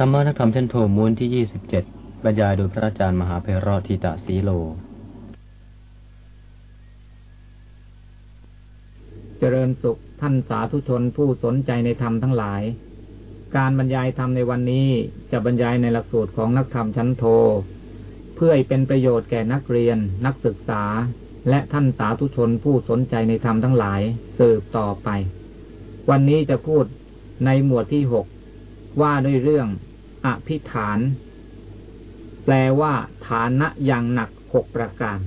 ธรรมนักธรรมชั้นโทมูลที่ยี่สิบเจ็ดบรรยายโดยพระอาจารย์มหาเพรอทิตะสีโล เจริญสุขท่านสาธุชนผู้สนใจในธรรมทั้งหลาย การบรรยายธรรมในวันนี้จะบรรยายในหลักสูตรของนักธรรมชั้นโท เพื่อเป็นประโยชน์แก่นักเรียน นักศึกษา และท่านสาธุชนผู้สนใจในธรรมทั้งหลายสืบต่อไป วันนี้จะพูดในหมวดที่หกว่าด้วยเรื่อง อภิฐาน แปลว่า ฐานะอย่างหนักหกประการ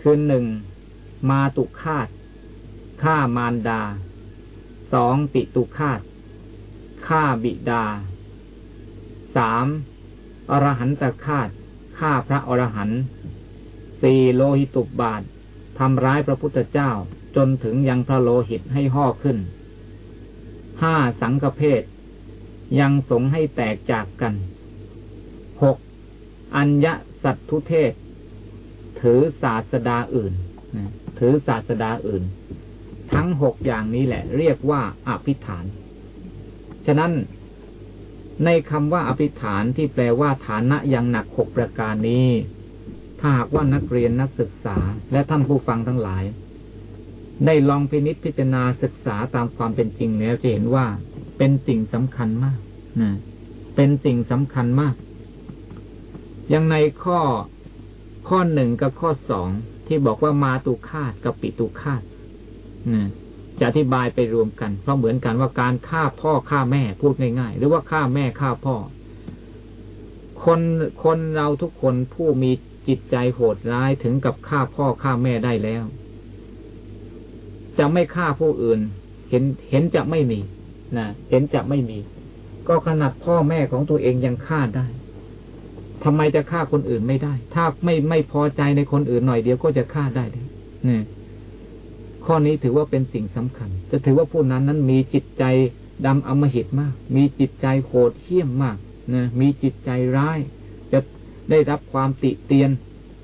คือหนึ่งมาตุคาตฆ่ามารดาสองปิตุคาตฆ่าบิดาสามอรหันตคาตฆ่าพระอรหันต์สี่โลหิตุบาททำร้ายพระพุทธเจ้าจนถึงยังพระโลหิตให้ห่อขึ้นห้าสังฆเพศ ยังสงให้แตกจากกันหกอัญญสัตทุเทศ ถือศาสดาอื่นถือศาสดาอื่น ทั้งหกอย่างนี้แหละ เรียกว่าอภิฐาน ฉะนั้นในคำว่าอภิฐานที่แปลว่าฐานะอย่างหนักหกประการนี้ ถ้าหากว่านักเรียนนักศึกษาและท่านผู้ฟังทั้งหลาย ได้ลองพินิจพิจารณาศึกษาตามความเป็นจริงแล้วจะเห็นว่า เป็นสิ่งสำคัญมากนะเป็นสิ่งสำคัญมากอย่างในข้อข้อหนึ่งกับข้อสองที่บอกว่ามาตุคาตกับปิตุคาตนะจะอธิบายไปรวมกัน เพราะเหมือนกันว่าการฆ่าพ่อฆ่าแม่พูดง่ายๆ หรือว่าฆ่าแม่ฆ่าพ่อ คนคนเราทุกคนผู้มีจิตใจโหดร้ายถึงกับฆ่าพ่อฆ่าแม่ได้แล้ว จะไม่ฆ่าผู้อื่น เห็นเห็นจะไม่มี นะเห็นจะไม่มี ก็ขนาดพ่อแม่ของตัวเองยังฆ่าได้ทำไมจะฆ่าคนอื่นไม่ได้ ถ้าไม่ไม่พอใจในคนอื่นหน่อยเดียวก็จะฆ่าได้เลยนี่ข้อนี้ถือว่าเป็นสิ่งสำคัญ จะถือว่าผู้นั้นนั้นมีจิตใจดำอมหิตมาก มีจิตใจโหดเหี้ยมมากนะมีจิตใจร้าย จะได้รับความติเตียน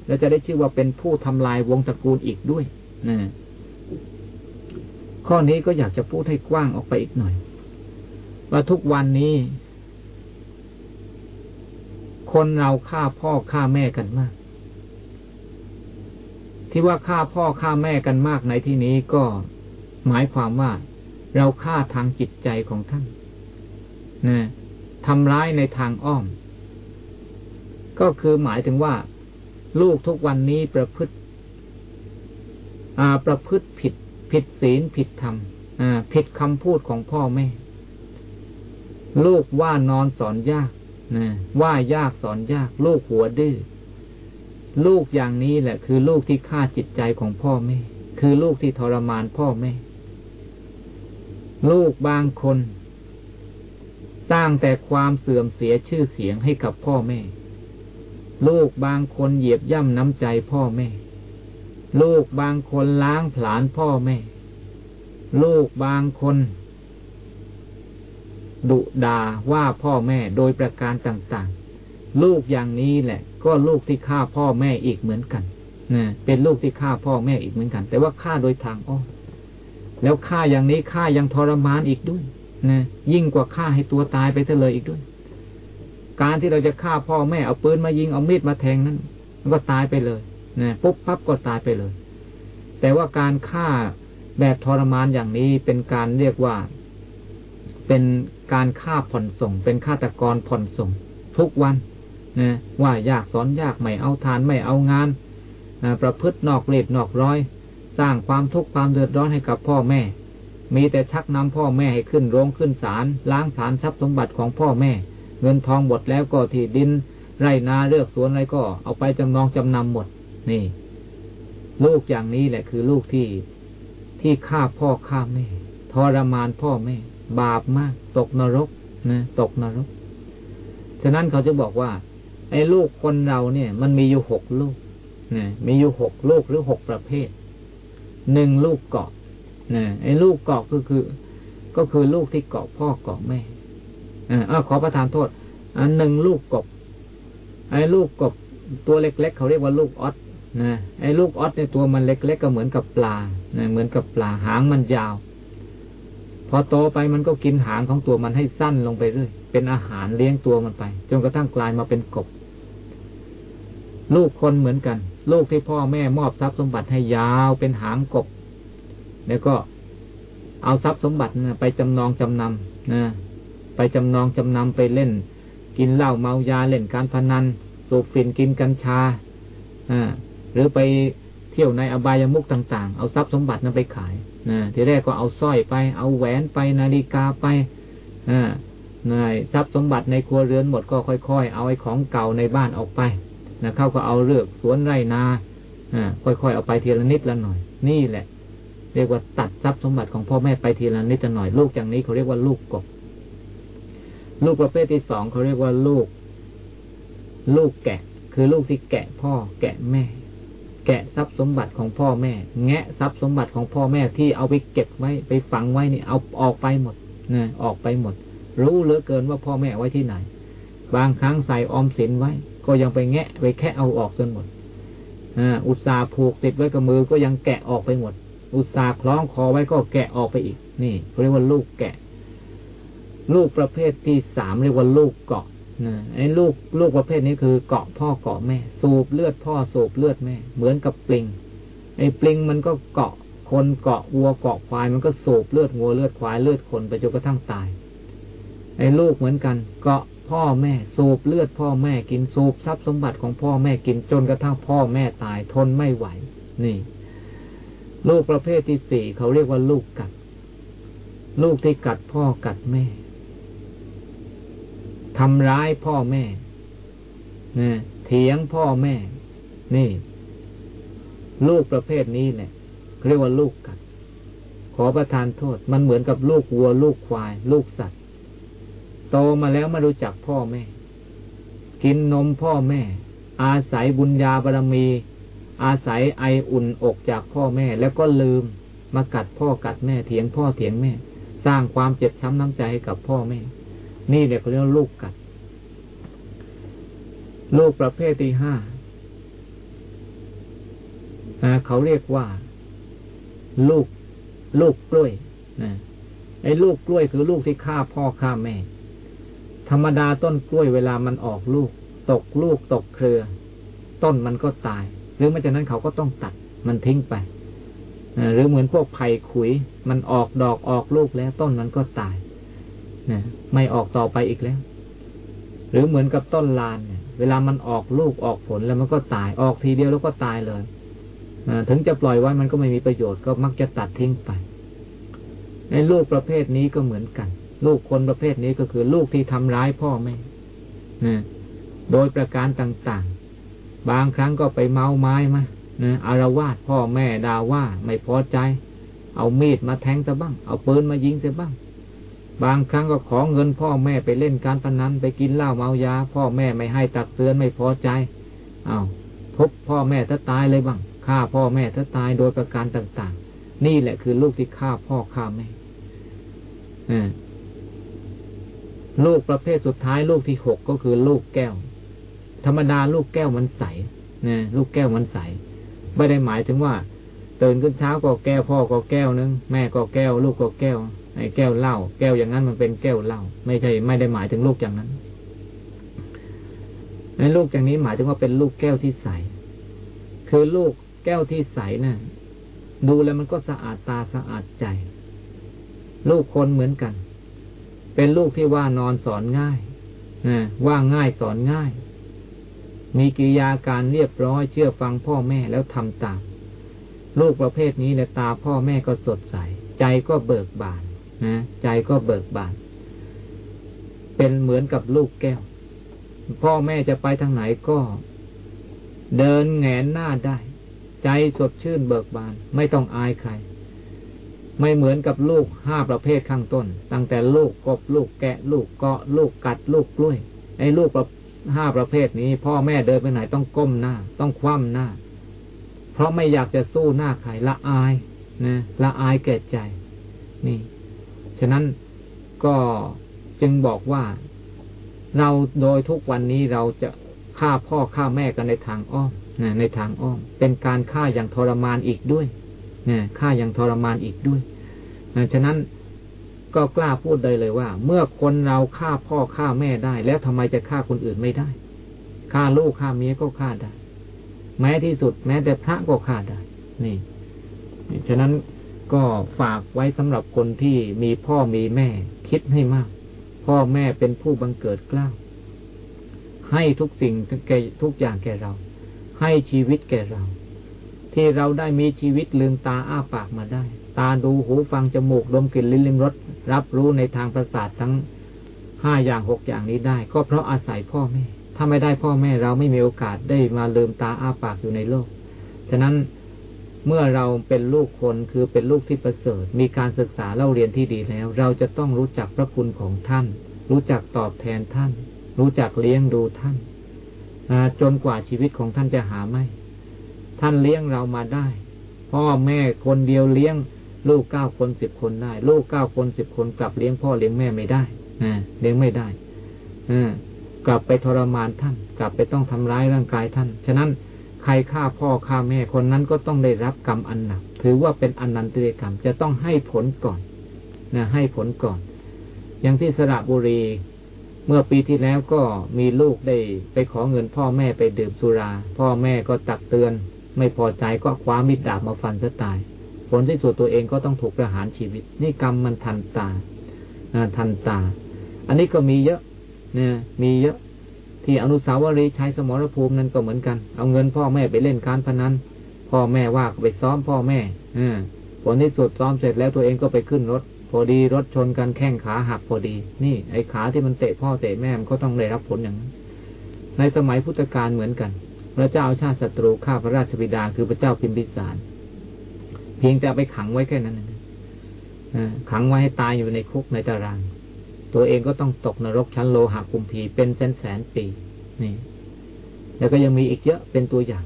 และจะได้ชื่อว่าเป็นผู้ทำลายวงตระกูลอีกด้วยนะข้อนี้ก็อยากจะพูดให้กว้างออกไปอีกหน่อย ว่าทุกวันนี้ คนเราฆ่าพ่อฆ่าแม่กันมาก ที่ว่าฆ่าพ่อฆ่าแม่กันมากในที่นี้ก็หมายความว่า เราฆ่าทางจิตใจของท่านนะทำร้ายในทางอ้อม ก็คือหมายถึงว่า ลูกทุกวันนี้ประพฤติประพฤติผิด ผิดศีลผิดธรรมผิดคำพูดของพ่อแม่ ลูกว่านอนสอนยากนะว่ายากสอนยาก ลูกหัวดื้อลูกอย่างนี้แหละ คือลูกที่ฆ่าจิตใจของพ่อแม่ คือลูกที่ทรมานพ่อแม่ ลูกบางคน สร้างแต่ความเสื่อมเสียชื่อเสียงให้กับพ่อแม่ ลูกบางคนเหยียบย่ำน้ำใจพ่อแม่ ลูกบางคนล้างผลาญพ่อแม่ ลูกบางคน ดุดาว่าพ่อแม่โดยประการต่างๆ ลูกอย่างนี้แหละ ก็ลูกที่ฆ่าพ่อแม่อีกเหมือนกันนะเป็นลูกที่ฆ่าพ่อแม่อีกเหมือนกัน แต่ว่าฆ่าโดยทางอ้อมแล้วฆ่าอย่างนี้ฆ่ายังทรมานอีกด้วยนะยิ่งกว่าฆ่าให้ตัวตายไปเลยอีกด้วย การที่เราจะฆ่าพ่อแม่เอาปืนมายิงเอามีดมาแทงนั้นมันก็ตายไปเลยนะปุ๊บปั๊บก็ตายไปเลย แต่ว่าการฆ่าแบบทรมานอย่างนี้เป็นการเรียกว่า เป็นการฆ่าผ่อนส่ง เป็นฆาตกรผ่อนส่ง ทุกวันนะว่ายากสอนยากไม่เอาทานไม่เอางานนะประพฤตินอกเลดนอกร้อย สร้างความทุกข์ความเดือดร้อนให้กับพ่อแม่ มีแต่ชักนำพ่อแม่ให้ขึ้นโรงขึ้นศาลล้างฐานทรัพย์สมบัติของพ่อแม่ เงินทองหมดแล้วก็ที่ดิน ไรนาเลือกสวนอะไรก็ เอาไปจำนองจำนำหมด นี่ ลูกอย่างนี้แหละคือลูกที่ที่ฆ่าพ่อฆ่าแม่ทรมานพ่อแม่บาปมาก ตกนรกนะตกนรก ฉะนั้นเขาจะบอกว่า ไอ้ลูกคนเราเนี่ย มันมีอยู่หกลูกนะมีอยู่หกลูกหรือหกประเภทหนึ่งลูกเกาะนะไอ้ลูกเกาะก็คือ ก็คือลูกที่เกาะพ่อเกาะแม่อ่าขอประทานโทษอันหนึ่งลูกกบ ไอ้ลูกกบตัวเล็ก ๆ เขาเรียกว่าลูกออสนะไอ้ลูกออสในตัวมันเล็ก ๆ ก็เหมือนกับปลานะเหมือนกับปลาหางมันยาว พอโตไปมันก็กินหางของตัวมันให้สั้นลงไปเรื่อย เป็นอาหารเลี้ยงตัวมันไป จนกระทั่งกลายมาเป็นกบ ลูกคนเหมือนกัน ลูกที่พ่อแม่มอบทรัพย์สมบัติให้ยาวเป็นหางกบ แล้วก็เอาทรัพย์สมบัตินะไปจำนองจำนำนะไปจำนองจำนำไปเล่น กินเหล้าเมายาเล่นการพนันสูบฝิ่นกินกัญชาอ่าหรือไป เที่ยวในอบายมุกต่าง ๆ เอาทรัพย์สมบัตินั้นไปขายนะทีแรกก็เอาสร้อยไป เอาแหวนไปนาฬิกาไปอ่านายทรัพย์สมบัติในครัวเรือนหมดก็ค่อยๆ เอาไอ้ของเก่าในบ้านออกไปนะเขาก็เอาเลือกสวนไรนาอ่าค่อยๆเอาไปทีละนิดละหน่อย นี่แหละ เรียกว่าตัดทรัพย์สมบัติของพ่อแม่ไปทีละนิดละหน่อยลูกอย่างนี้เขาเรียกว่าลูกกบลูกประเภทที่สองเขาเรียกว่าลูก ลูกแกะ คือลูกที่แกะพ่อแกะแม่ แกะทรัพย์สมบัติของพ่อแม่ แงะทรัพย์สมบัติของพ่อแม่ที่เอาไปเก็บไว้ไปฝังไว้นี่เอาออกไปหมดนะออกไปหมด รู้เหลือเกินว่าพ่อแม่ไว้ที่ไหน บางครั้งใส่ออมสินไว้ ก็ยังไปแงะไปแค่เอาออกจนหมดอุตสาห์ผูกติดไว้กับมือก็ยังแกะออกไปหมด อุตสาห์คล้องคอไว้ก็แกะออกไปอีก นี่เรียกว่าลูกแกะ ลูกประเภทที่สามเรียกว่าลูกเกาะ นะไอ้ลูกลูกประเภทนี้คือเกาะพ่อเกาะแม่ สูบเลือดพ่อสูบเลือดแม่ เหมือนกับปลิงไอ้ปลิงมันก็เกาะคนเกาะวัวเกาะควาย มันก็สูบเลือดวัวเลือดควายเลือดคนไปจนกระทั่งตาย ไอ้ลูกเหมือนกัน เกาะพ่อแม่ สูบเลือดพ่อแม่กินสูบทรัพย์สมบัติของพ่อแม่กินจนกระทั่งพ่อแม่ตายทนไม่ไหว นี่ ลูกประเภทที่สี่เขาเรียกว่าลูกกัด ลูกที่กัดพ่อกัดแม่ ทำร้ายพ่อแม่นะเถียงพ่อแม่ นี่ ลูกประเภทนี้เนี่ยเรียกว่าลูกกัด ขอประทานโทษ มันเหมือนกับลูกวัว ลูกควาย ลูกสัตว์ โตมาแล้วไม่รู้จักพ่อแม่ กินนมพ่อแม่ อาศัยบุญญาบารมี อาศัยไออุ่นอกจากพ่อแม่ แล้วก็ลืมมากัดพ่อกัดแม่เถียงพ่อเถียงแม่ สร้างความเจ็บช้ำน้ำใจให้กับพ่อแม่ นี่เรียกเรียกลูกกัด ลูกประเภทที่ห้าเขาเรียกว่า ลูก ลูกกล้วยนะไอ้ลูกกล้วยคือลูกที่ฆ่าพ่อฆ่าแม่ ธรรมดาต้นกล้วยเวลามันออกลูก ตกลูกตกเครือ ต้นมันก็ตาย หรือไม่จากนั้นเขาก็ต้องตัด มันทิ้งไปหรือเหมือนพวกไผ่ขุย มันออกดอกออกลูกแล้วต้นมันก็ตาย นะไม่ออกต่อไปอีกแล้ว หรือเหมือนกับต้นลานเนี่ย เวลามันออกลูกออกผลแล้วมันก็ตายออกทีเดียวแล้วก็ตายเลยถึงจะปล่อยไว้มันก็ไม่มีประโยชน์ก็มักจะตัดทิ้งไป ในลูกประเภทนี้ก็เหมือนกัน ลูกคนประเภทนี้ก็คือลูกที่ทำร้ายพ่อแม่นะโดยประการต่างๆ บางครั้งก็ไปเมาไม้มานะอารวาสพ่อแม่ด่าว่าไม่พอใจ เอามีดมาแทงซะบ้าง เอาปืนมายิงซะบ้าง บางครั้งก็ขอเงินพ่อแม่ไปเล่นการพนันไปกินเหล้าเมายา พ่อแม่ไม่ให้ตักเตือนไม่พอใจอา้าวพบพ่อแม่ถ้าตายเลยบ้างฆ่าพ่อแม่ถ้าตายโดยประการต่างๆ นี่แหละคือลูกที่ฆ่าพ่อฆ่าแม่ลูกประเภทสุดท้ายลูกที่หกก็คือลูกแก้ว ธรรมดาลูกแก้วมันใสนะลูกแก้วมันใสไม่ได้หมายถึงว่าตื่นขึ้นเช้าก็แก้วพ่อก็แก้วนึงแม่ก็แก้ว ลูกก็แก้ว ไอ้แก้วเหล้าแก้วอย่างนั้นมันเป็นแก้วเหล้าไม่ใช่ไม่ได้หมายถึงลูกอย่างนั้นในลูกอย่างนี้หมายถึงว่าเป็นลูกแก้วที่ใส คือลูกแก้วที่ใสนะ่ะ ดูแล้วมันก็สะอาดตาสะอาดใจ ลูกคนเหมือนกัน เป็นลูกที่ว่านอนสอนง่ายนะว่าง่ายสอนง่าย มีกิริยาการเรียบร้อยเชื่อฟังพ่อแม่แล้วทำตาม ลูกประเภทนี้และตาพ่อแม่ก็สดใส ใจก็เบิกบาน นะใจก็เบิกบาน เป็นเหมือนกับลูกแก้ว พ่อแม่จะไปทางไหนก็ เดินแงนหน้าได้ ใจสดชื่นเบิกบาน ไม่ต้องอายใคร ไม่เหมือนกับลูกห้าประเภทข้างต้น ตั้งแต่ลูกกบลูกแกะ ลูกเกาะ ลูกกัด ลูกกล้วยไอ้ลูกห้าประเภทนี้ พ่อแม่เดินไปไหนต้องก้มหน้า ต้องคว่ำหน้า เพราะไม่อยากจะสู้หน้าใครละอายนะละอายแก่ใจ นี่ ฉะนั้นก็จึงบอกว่าเราโดยทุกวันนี้เราจะฆ่าพ่อฆ่าแม่กันในทางอ้อมในทางอ้อม เป็นการฆ่าอย่างทรมานอีกด้วยฆ่าอย่างทรมานอีกด้วยฉะนั้นก็กล้าพูดได้เลยว่า เมื่อคนเราฆ่าพ่อฆ่าแม่ได้ แล้วทำไมจะฆ่าคนอื่นไม่ได้ฆ่าลูกฆ่าเมียก็ฆ่าได้ แม้ที่สุด แม้แต่พระก็ฆ่าได้ นี่ ฉะนั้น ก็ฝากไว้สำหรับคนที่มีพ่อมีแม่ คิดให้มาก พ่อแม่เป็นผู้บังเกิดกล้าวให้ทุกสิ่งแกทุกอย่างแก่เรา ให้ชีวิตแก่เรา ที่เราได้มีชีวิตลืมตาอ้าปากมาได้ ตาดูหูฟังจมูกดมกลิ่นลิ้นลิ้มรสรับรู้ในทางประสาททั้งห้าอย่างหกอย่างนี้ได้ ก็เพราะอาศัยพ่อแม่ ถ้าไม่ได้พ่อแม่เราไม่มีโอกาสได้มาลืมตาอ้าปากอยู่ในโลก ฉะนั้น เมื่อเราเป็นลูกคนคือเป็นลูกที่ประเสริฐ มีการศึกษาเล่าเรียนที่ดีแล้ว เราจะต้องรู้จักพระคุณของท่าน รู้จักตอบแทนท่าน รู้จักเลี้ยงดูท่านจนกว่าชีวิตของท่านจะหาไม่ ท่านเลี้ยงเรามาได้ พ่อแม่คนเดียวเลี้ยง ลูกเก้าคนสิบคนได้ ลูกเก้าคนสิบคนกลับเลี้ยงพ่อเลี้ยงแม่ไม่ได้เลี้ยงไม่ได้กลับไปทรมานท่าน กลับไปต้องทำร้ายร่างกายท่าน ฉะนั้น ใครฆ่าพ่อฆ่าแม่คนนั้นก็ต้องได้รับกรรมอันหนัก ถือว่าเป็นอนันตเรกรรมจะต้องให้ผลก่อนนะให้ผลก่อน อย่างที่สระบุรี เมื่อปีที่แล้วก็มีลูกได้ไปขอเงินพ่อแม่ไปดื่มสุรา พ่อแม่ก็ตักเตือน ไม่พอใจก็คว้ามิดดาบมาฟันซะตาย ผลที่สุดตัวเองก็ต้องถูกประหารชีวิต นี่กรรมมันทันตาทันตา อันนี้ก็มีเยอะนี่ยมีเยอะ ที่อนุสาวรีย์ชัยสมรภูมินั้นก็เหมือนกัน เอาเงินพ่อแม่ไปเล่นการพนันพ่อแม่ว่าไปซ้อมพ่อแม่อผลที่สุดซ้อมเสร็จแล้วตัวเองก็ไปขึ้นรถ พอดีรถชนกันแข้งขาหักพอดี นี่ ไอ้ขาที่มันเตะพ่อเตะแม่มันก็ต้องได้รับผลอย่างนั้นในสมัยพุทธกาลเหมือนกัน พระเจ้าชาติศัตรูฆ่าพระราชบิดาคือพระเจ้าพิมพิสาร เพียงแต่ไปขังไว้แค่นั้นขังไว้ให้ตายอยู่ในคุกในตาราง ตัวเองก็ต้องตกนรกชั้นโลหะคุมพีเป็นแสนแสนปี นี่ แล้วก็ยังมีอีกเยอะเป็นตัวอย่าง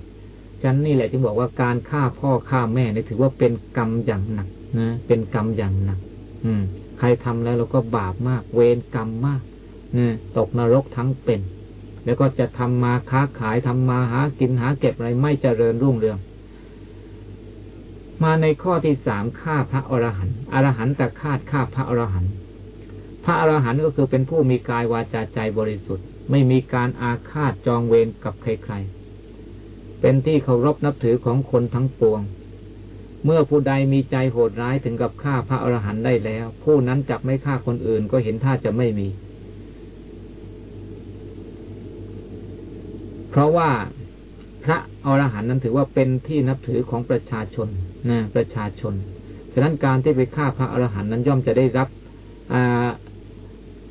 ฉันนี่แหละจึงบอกว่าการฆ่าพ่อฆ่าแม่เนี่ยถือว่าเป็นกรรมอย่างหนักนะเป็นกรรมอย่างหนัก อืม ใครทำแล้วเราก็บาปมาก เวรกรรมมากนะตกนรกทั้งเป็น แล้วก็จะทำมาค้าขายทำมาหากินหาเก็บอะไรไม่เจริญรุ่งเรือง มาในข้อที่สามฆ่าพระอรหันต์อรหันต์แต่ฆ่าฆ่าพระอรหันต์ พระอรหันต์ก็คือเป็นผู้มีกายวาจาใจบริสุทธิ์ ไม่มีการอาฆาตจองเวรกับใครๆ เป็นที่เคารพนับถือของคนทั้งปวง เมื่อผู้ใดมีใจโหดร้ายถึงกับฆ่าพระอรหันต์ได้แล้ว ผู้นั้นจับไม่ฆ่าคนอื่นก็เห็นท่าจะไม่มี เพราะว่าพระอรหันต์นั้นถือว่าเป็นที่นับถือของประชาชนนะประชาชน ฉะนั้นการที่ไปฆ่าพระอรหันต์นั้นย่อมจะได้รับ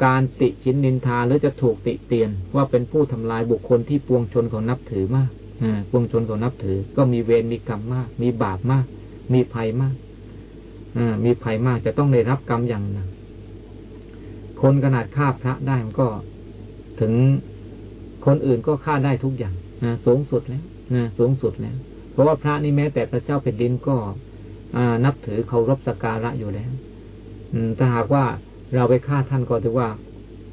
การติชินนินทาหรือจะถูกติเตียน ว่าเป็นผู้ทำลายบุคคลที่ปวงชนของนับถือมากปวงชนของนับถือ ก็มีเวรมีกรรมมาก มีบาปมาก มีภัยมากมีภัยมากจะต้องได้รับกรรมอย่างหนักคนขนาดฆ่าพระได้มันก็ ถึงคนอื่นก็ฆ่าได้ทุกอย่างนะสูงสุดแล้วนะสูงสุดแล้ว เพราะว่าพระนี่แม้แต่พระเจ้าแผ่นดินก็นับถือเคารพสักการะอยู่แล้วถ้าหากว่า เราไปฆ่าท่านก็ถือว่า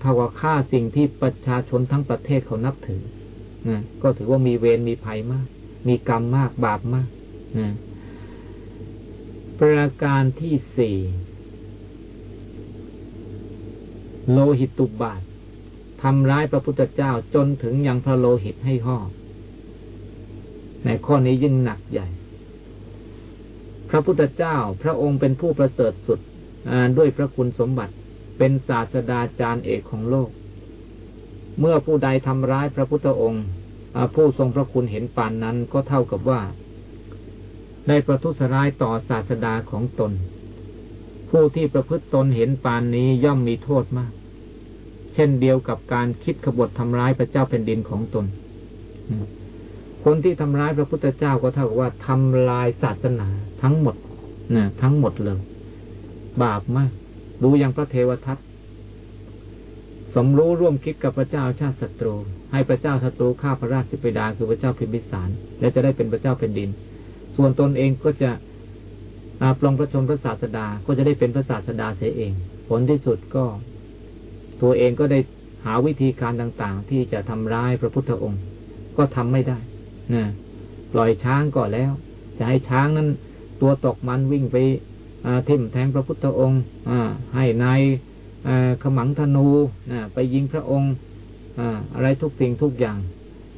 เท่ากับฆ่าสิ่งที่ประชาชนทั้งประเทศเขานับถือนะก็ถือว่ามีเวรมีภัยมาก มีกรรมมากบาปมากนะประการที่สี่โลหิตตุบาททำร้ายพระพุทธเจ้าจนถึงยังพระโลหิตให้ห่อในข้อนี้ยิ่งหนักใหญ่ พระพุทธเจ้าพระองค์เป็นผู้ประเสริฐสุดด้วยพระคุณสมบัติ เป็นศาสดาจารย์เอกของโลก เมื่อผู้ใดทำร้ายพระพุทธองค์ผู้ทรงพระคุณเห็นปานนั้นก็เท่ากับว่า ได้ประทุษร้ายต่อศาสดาของตน ผู้ที่ประพฤติตนเห็นปานนี้ย่อมมีโทษมาก เช่นเดียวกับการคิดขบฏทำร้ายพระเจ้าแผ่นดินของตน คนที่ทำร้ายพระพุทธเจ้าก็เท่ากับว่าทำลายศาสนาทั้งหมดนะทั้งหมดเลย บาปมาก ดูอย่างพระเทวทัตสมรู้ร่วมคิดกับพระเจ้าชาติศัตรู ให้พระเจ้าศัตรูฆ่าพระราชบิดาคือพระเจ้าพิมพิสาร และจะได้เป็นพระเจ้าเป็นดิน ส่วนตนเองก็จะปลองพระชนพระศาสดาก็จะได้เป็นพระศาสดาเสียเอง ผลที่สุดก็ ตัวเองก็ได้หาวิธีการต่าง ๆ ที่จะทำร้ายพระพุทธองค์ ก็ทำไม่ได้นะปล่อยช้างก่อนแล้ว จะให้ช้างนั้น ตัวตกมันวิ่งไป ทิมแทงพระพุทธองค์ให้นายขมังธนูไปยิงพระองค์อะไรทุกสิ่งทุกอย่าง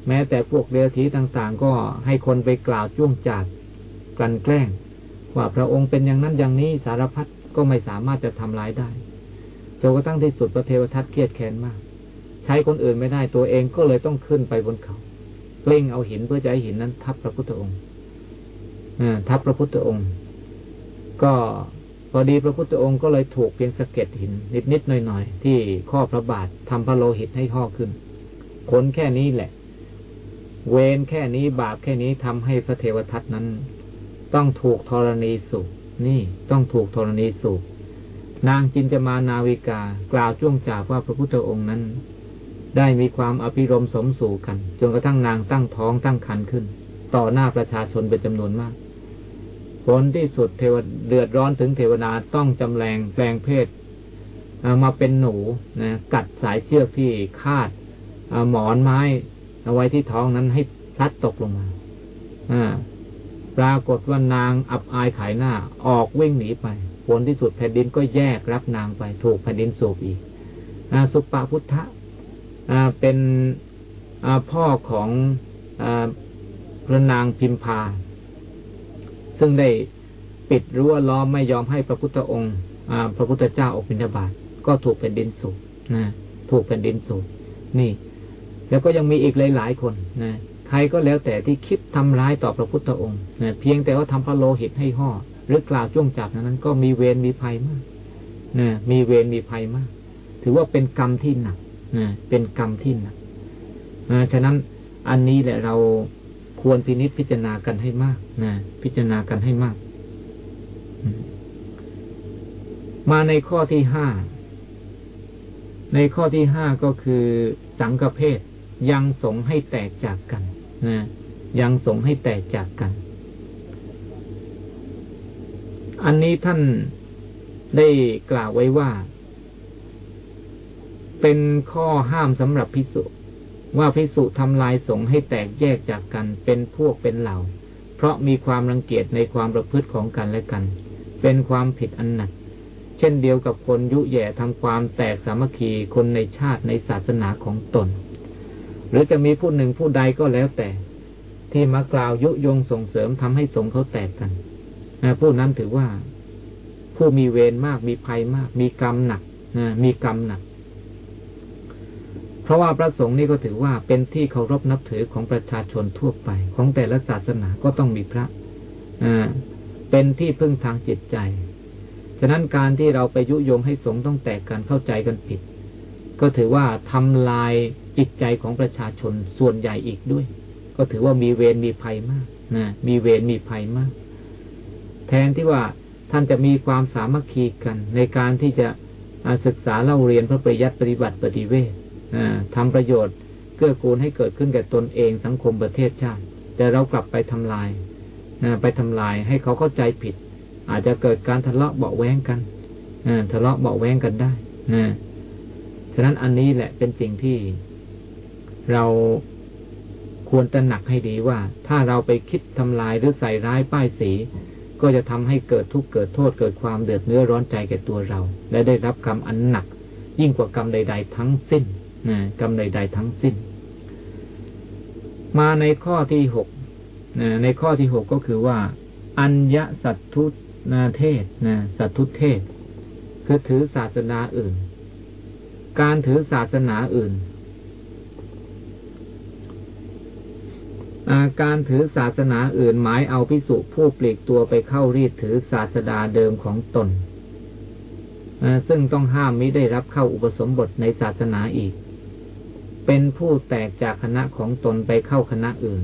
แม้แต่พวกเรือทีต่างๆ ก็ให้คนไปกล่าวจ้วงจาดกลั่นแกล้ง ว่าพระองค์เป็นอย่างนั้นอย่างนี้สารพัดก็ไม่สามารถจะทำร้ายได้จนกระทั่งที่สุดพระเทวทัตเครียดแค้นมาก ใช้คนอื่นไม่ได้ตัวเองก็เลยต้องขึ้นไปบนเขาเกล่งเอาหินเพื่อจะให้หินนั้นทับพระพุทธองค์ทับพระพุทธองค์ ก็พอดีพระพุทธองค์ก็เลยถูกเพียงสะเก็ดหิน นิดๆหน่อยๆ ที่ข้อพระบาททำพระโลหิตให้ห่อขึ้นผลแค่นี้แหละ เวรแค่นี้บาปแค่นี้ทำให้พระเทวทัตนั้น ต้องถูกธรณีสูบนี่ต้องถูกธรณีสูบนางจินจะมานาวิกา กล่าวจ้วงจาบว่าพระพุทธองค์นั้น ได้มีความอภิรมสมสู่กัน จนกระทั่งนางตั้งท้องตั้งครรภ์ขึ้น ต่อหน้าประชาชนเป็นจำนวนมาก ผลที่สุดเทวเดือดร้อนถึงเทวดาต้องจำแรงแปลงเพศมาเป็นหนูนะกัดสายเชือกที่คาดหมอนไม้เอาไว้ที่ท้องนั้นให้พลัดตกลงมาปรากฏว่านางอับอายขายหน้า ออกวิ่งหนีไปผลที่สุดแผ่นดินก็แยกรับนางไป ถูกแผ่นดินสูบอีกอสุปปพุทธะเป็นพ่อของพระนางพิมพา ซึ่งได้ปิดรั้วล้อมไม่ยอมให้พระพุทธองค์พระพุทธเจ้าออกบิณฑบาตก็ถูกแผ่นดินสูบนะถูกแผ่นดินสูบนี่ แล้วก็ยังมีอีกหลาย ๆ คนนะใครก็แล้วแต่ที่คิดทำร้ายต่อพระพุทธองค์นะเพียงแต่ว่าทำพระโลหิตให้ห่อหรือกล่าวจ้วงจับนั้น ก็มีเวรมีภัยมากนะมีเวรมีภัยมาก ถือว่าเป็นกรรมที่หนักนะเป็นกรรมที่หนักนะฉะนั้นอันนี้แหละเรา ควรพินิจพิจารณากันให้มากนะพิจารณากันให้มาก มาในข้อที่ห้าในข้อที่ห้าก็คือสังกเพศยังสงให้แตกจากกันนะยังสงให้แตกจากกัน อันนี้ท่านได้กล่าวไว้ว่า เป็นข้อห้ามสำหรับพิสุ ว่าพิสุทำลายสงให้แตกแยกจากกันเป็นพวกเป็นเหล่า เพราะมีความรังเกียจในความประพฤติของกันและกัน เป็นความผิดอันหนัก เช่นเดียวกับคนยุแย่ทำความแตกสามัคคีคนในชาติในศาสนาของตน หรือจะมีผู้หนึ่งผู้ใดก็แล้วแต่ ที่มากล่าวยุยงส่งเสริมทำให้สงเขาแตกกันผู้นั้นถือว่าผู้มีเวรมากมีภัยมาก มีกรรมหนักมีกรรมหนัก เพราะว่าพระสงฆ์นี่ก็ถือว่าเป็นที่เคารพนับถือของประชาชนทั่วไป ของแต่ละศาสนาก็ต้องมีพระเป็นที่พึ่งทางจิตใจ ฉะนั้นการที่เราไปยุยงให้สงฆ์ต้องแตกกันเข้าใจกันผิด ก็ถือว่าทำลายจิตใจของประชาชนส่วนใหญ่อีกด้วย ก็ถือว่ามีเวรมีภัยมากนะมีเวรมีภัยมาก แทนที่ว่าท่านจะมีความสามัคคีกัน ในการที่จะศึกษาเล่าเรียนพระปริยัติปฏิบัติปฏิเวท ทำประโยชน์เกื้อกูลให้เกิดขึ้นแก่ตนเองสังคมประเทศชาติ แต่เรากลับไปทำลายไปทำลายให้เขาเข้าใจผิด อาจจะเกิดการทะเลาะเบาแวงกันทะเลาะเบาแวงกันได้นะฉะนั้นอันนี้แหละเป็นสิ่งที่เราควรตระหนักให้ดีว่า ถ้าเราไปคิดทำลายหรือใส่ร้ายป้ายสี ก็จะทำให้เกิดทุกข์เกิดโทษเกิดความเดือดเนื้อร้อนใจแก่ตัวเรา และได้รับกรรมอันหนัก ยิ่งกว่ากรรมใด ๆ ทั้งสิ้น นะกรรมใด ๆ ทั้งสิ้น มาในข้อที่หกนะในข้อที่หกก็คือว่า อัญญสัตทุนาเทศนะสัตทุเทศ คือถือศาสนาอื่น การถือศาสนาอื่นการถือศาสนาอื่นหมายเอาพิสุผู้ปลีกตัวไปเข้ารีดถือศาสดาเดิมของตน ซึ่งต้องห้ามมิได้รับเข้าอุปสมบทในศาสนาอีก เป็นผู้แตกจากคณะของตนไปเข้าคณะอื่น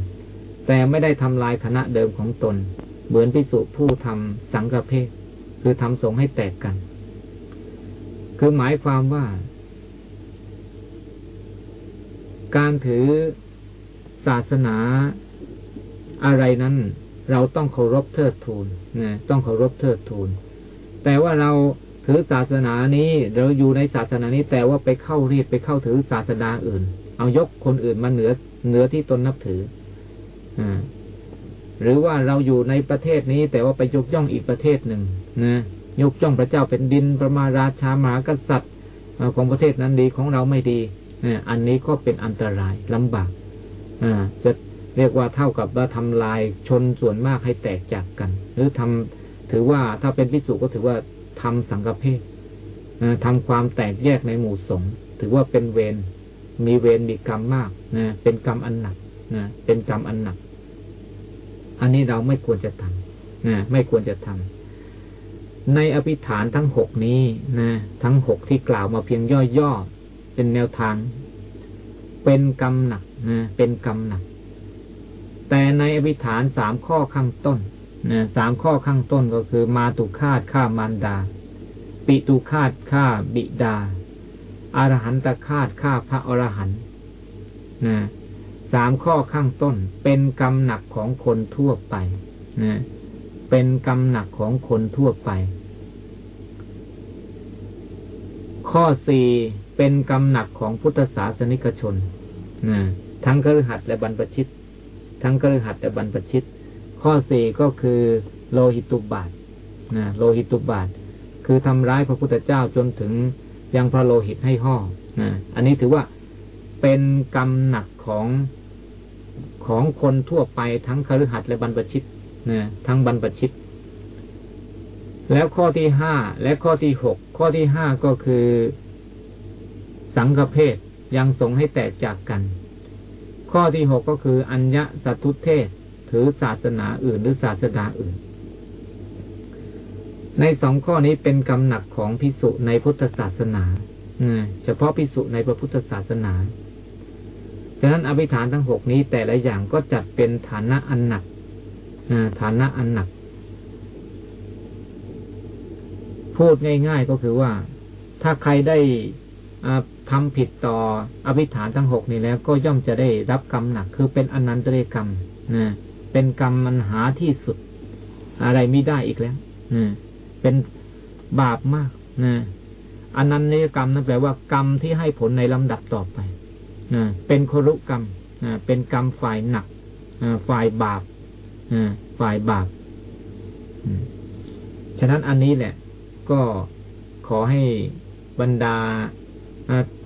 แต่ไม่ได้ทำลายคณะเดิมของตน เหมือนพิสุผู้ทำสังฆเพศคือทำสงให้แตกกัน คือหมายความว่า การถือศาสนาอะไรนั้น เราต้องเคารพเทิดทูนนะต้องเคารพเทิดทูน แต่ว่าเรา ถือศาสนานี้เราอยู่ในศาสนานี้แต่ว่าไปเข้าเรียดไปเข้าถือศาสนาอื่น เอายกคนอื่นมาเหนือเหนือที่ตนนับถืออ่าหรือว่าเราอยู่ในประเทศนี้ แต่ว่าไปยกย่องอีกประเทศหนึ่งนะยกจ้องพระเจ้าเป็นดินประมาราชามากษัตริย์ของประเทศนั้นดีของเราไม่ดีอันนี้ก็เป็นอันตรายลำบากจะเรียกว่าเท่ากับว่าทำลายชนส่วนมากให้แตกจากกัน หรือทำถือว่าถ้าเป็นพิสุก็ถือว่า ทำสังฆเพศทำความแตกแยกในหมู่สงฆ์ถือว่าเป็นเวรมีเวรมีกรรมมากนะเป็นกรรมอันหนักนะเป็นกรรมอันหนัก อันนี้เราไม่ควรจะทำนะไม่ควรจะทำในอภิฐานทั้งหกนี้นะทั้งหกที่กล่าวมาเพียงย่อๆเป็นแนวทาง เป็นกรรมหนักนะเป็นกรรมหนัก แต่ในอภิฐานสามข้อข้างต้น นะสามข้อข้างต้นก็คือ มาตุคาตฆ่ามารดา ปิตุคาตฆ่าบิดาอรหันตคาตฆ่าพระอรหันต์นะสามข้อข้างต้น เป็นกรรมหนักของคนทั่วไปนะเป็นกรรมหนักของคนทั่วไป ข้อสี่เป็นกรรมหนักของพุทธศาสนิกชนนะทั้งกฤหัสและบรรพชิต ทั้งกฤหัสและบรรพชิต ข้อสี่ก็คือโลหิตุบาทนะโลหิตุบาท คือทำร้ายพระพุทธเจ้าจนถึงยังพระโลหิตให้ห่อนะอันนี้ถือว่าเป็นกรรมหนักของของคนทั่วไปทั้งคฤหัสถ์และบรรพชิตนะทั้งบรรพชิต แล้วข้อที่ห้าและข้อที่หกข้อที่ห้าก็คือสังฆเพศยังสงให้แตกจากกัน ข้อที่หกก็คืออัญญสัตุเทศ ถือศาสนาอื่นหรือศาสดาอื่น ในสองข้อนี้เป็นกรรมหนักของพิสุในพุทธศาสนาเฉพาะพิสุในพระพุทธศาสนาฉะนั้นอภิฐานทั้งหกนี้แต่ละอย่างก็จัดเป็นฐานะอันหนักฐานะอันหนัก พูดง่ายๆก็คือว่า ถ้าใครได้ทำผิดต่ออภิฐานทั้งหกนี้แล้ว ก็ย่อมจะได้รับกรรมหนัก คือเป็นอนันตเรกรรมนะ เป็นกรรมมันหาที่สุด อะไรไม่ได้อีกแล้วนะเป็นบาปมากนะอันนั้นนิกรรมนั่นแปลว่ากรรมที่ให้ผลในลำดับต่อไปนะเป็นครุกรรมนะเป็นกรรมฝ่ายหนักฝ่ายบาปฝ่ายบาปฉะนั้นอันนี้แหละ ก็ขอให้บรรดา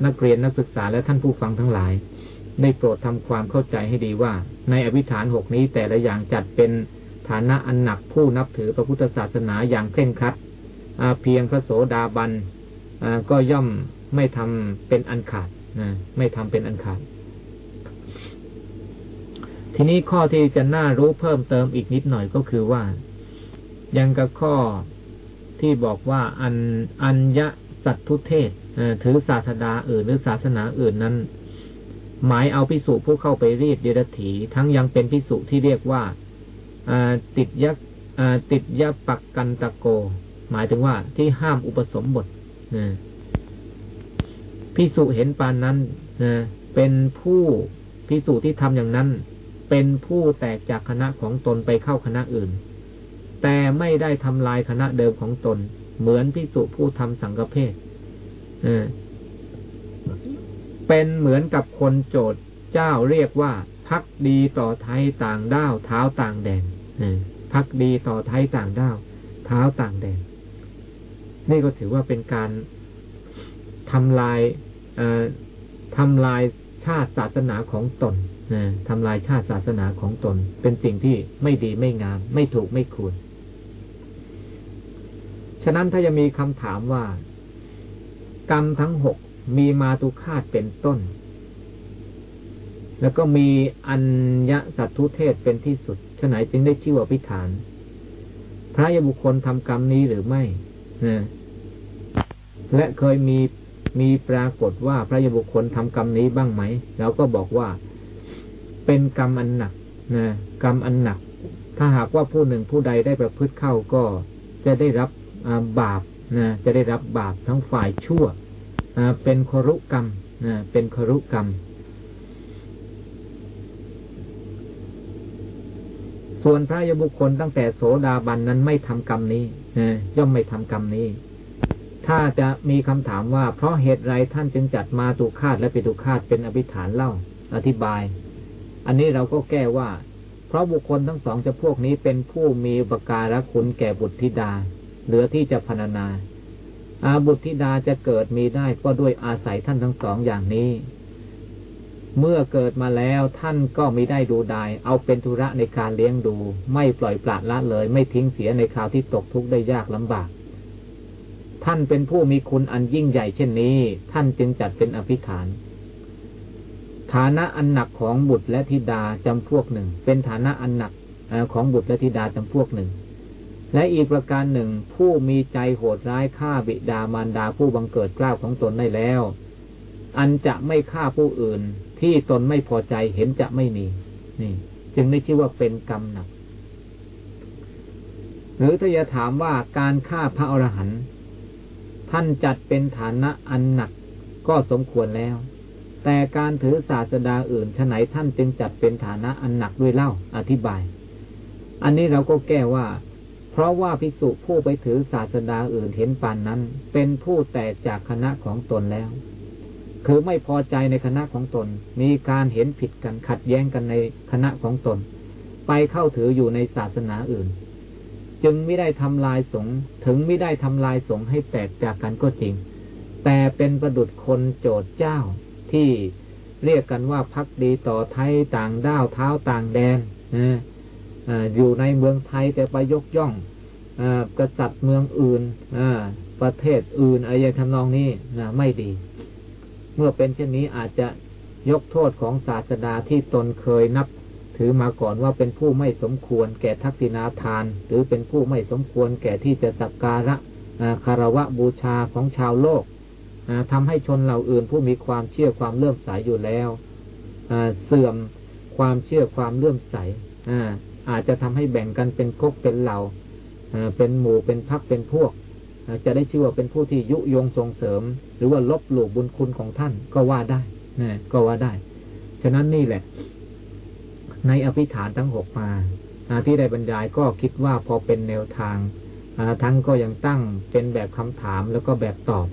นักเรียนนักศึกษาและท่านผู้ฟังทั้งหลาย ได้โปรดทำความเข้าใจให้ดีว่า ในอภิฐานหกนี้แต่ละอย่างจัดเป็นฐานะอันหนักผู้นับถือพระพุทธศาสนาอย่างเคร่งครัดเพียงพระโสดาบันก็ย่อมไม่ทำเป็นอันขาดนะไม่ทำเป็นอันขาด ทีนี้ข้อที่จะน่ารู้เพิ่มเติมอีกนิดหน่อยก็คือว่า ยังกับข้อที่บอกว่าอันอัญญสัตทุเทศถือศาสดาอื่นหรือศาสนาอื่นนั้น หมายเอาพิสุผู้เข้าไปรีดเดรถีทั้งยังเป็นพิสุที่เรียกว่าติดยักติดยะปักกันตะโก หมายถึงว่าที่ห้ามอุปสมบทพิสุเห็นปานนั้นเป็นผู้พิสุที่ทำอย่างนั้น เป็นผู้แตกจากคณะของตนไปเข้าคณะอื่น แต่ไม่ได้ทำลายคณะเดิมของตน เหมือนพิสุผู้ทำสังฆเพศ เป็นเหมือนกับคนโจทย์เจ้าเรียกว่าพักดีต่อไทยต่างด้าวเท้าต่างแดนพักดีต่อไทยต่างด้าวเท้าต่างแดน นี่ก็ถือว่าเป็นการทำลายทำลายชาติศาสนาของตนทำลายชาติศาสนาของตน เป็นสิ่งที่ไม่ดีไม่งาม ไม่ถูกไม่ควร ฉะนั้นถ้าจะมีคำถามว่า กรรมทั้งหก มีมาตุคาตเป็นต้น แล้วก็มีอัญญสัตทุเทศเป็นที่สุดฉะไหนจึงได้ชื่อว่าพิฐาน พระยบุคคลทำกรรมนี้หรือไม่นะและเคยมีมีปรากฏว่าพระยบุคคลทำกรรมนี้บ้างไหมเราก็บอกว่าเป็นกรรมอันหนักนะกรรมอันหนัก ถ้าหากว่าผู้หนึ่งผู้ใดได้ประพฤติเข้าก็จะได้รับบาปนะจะได้รับบาปทั้งฝ่ายชั่ว เป็นครุกรรมเป็นครุกรรม ส่วนพระยบุคคลตั้งแต่โสดาบันนั้นไม่ทำกรรมนี้ย่อมไม่ทำกรรมนี้ ถ้าจะมีคำถามว่าเพราะเหตุไรท่านจึงจัดมาตุคาตและปิตุคาตเป็นอภิฐานเล่า อธิบาย อันนี้เราก็แก้ว่า เพราะบุคคลทั้งสองจะพวกนี้เป็นผู้มีประการคุณแก่บุตรธิดา เหลือที่จะพรรณนา อาบุตรธิดาจะเกิดมีได้ก็ด้วยอาศัยท่านทั้งสองอย่างนี้ เมื่อเกิดมาแล้วท่านก็ม่ได้ดูดาย เอาเป็นธุระในการเลี้ยงดู ไม่ปล่อยปละละเลย ไม่ทิ้งเสียในคราวที่ตกทุกข์ได้ยากลำบาก ท่านเป็นผู้มีคุณอันยิ่งใหญ่เช่นนี้ ท่านจึงจัดเป็นอภิฐาน ฐานะอันหนักของบุตรและธิดาจำพวกหนึ่ง เป็นฐานะอันหนักของบุตรและธิดาจำพวกหนึ่ง และอีกประการหนึ่ง ผู้มีใจโหดร้ายฆ่าบิดามารดาผู้บังเกิดกล้าวของตนได้แล้ว อันจะไม่ฆ่าผู้อื่น ที่ตนไม่พอใจเห็นจะไม่มี นี่ จึงไม่ชื่อว่าเป็นกรรมหนัก หรือถ้าจะถามว่าการฆ่าพระอรหันต์ท่านจัดเป็นฐานะอันหนักก็สมควรแล้ว แต่การถือศาสดาอื่นฉไหนท่านจึงจัดเป็นฐานะอันหนักด้วยเล่าอธิบาย อันนี้เราก็แก้ว่า เพราะว่าภิกษุผู้ไปถือศาสดาอื่นเห็นปานนั้น เป็นผู้แตกจากคณะของตนแล้ว คือไม่พอใจในคณะของตน มีการเห็นผิดกันขัดแย้งกันในคณะของตน ไปเข้าถืออยู่ในศาสนาอื่น จึงไม่ได้ทำลายสงถึงไม่ได้ทำลายสงให้แตกจากกันก็จริง แต่เป็นประดุดคนโจดเจ้าที่เรียกกันว่าพักดีต่อไทยต่างด้าวเท้าต่างแดนนะ อยู่ในเมืองไทยแต่ไปยกย่องอกษัตริย์เมืองอื่นประเทศอื่นอะไรอย่างทำนองนี้นะไม่ดี เมื่อเป็นเช่นนี้อาจจะยกโทษของศาสดาที่ตนเคยนับ ถือมาก่อนว่าเป็นผู้ไม่สมควรแก่ทักษิณาทาน หรือเป็นผู้ไม่สมควรแก่ที่จะสักการะคารวะบูชาของชาวโลกทำให้ชนเหล่าอื่นผู้มีความเชื่อความเลื่อมใสอยู่แล้วเสื่อมความเชื่อความเลื่อมใส อาจจะทำให้แบ่งกันเป็นกกเป็นเหล่าเป็นหมู่เป็นพักเป็นพวก จะได้ชื่อว่าเป็นผู้ที่ยุยงส่งเสริม หรือว่าลบหลู่บุญคุณของท่านก็ว่าได้นะก็ว่าได้ ฉะนั้นนี่แหละ ในอภิฐานทั้งหกมาที่ได้บรรยายก็คิดว่าพอเป็นแนวทางทั้งก็ยังตั้งเป็นแบบคำถามแล้วก็แบบตอบ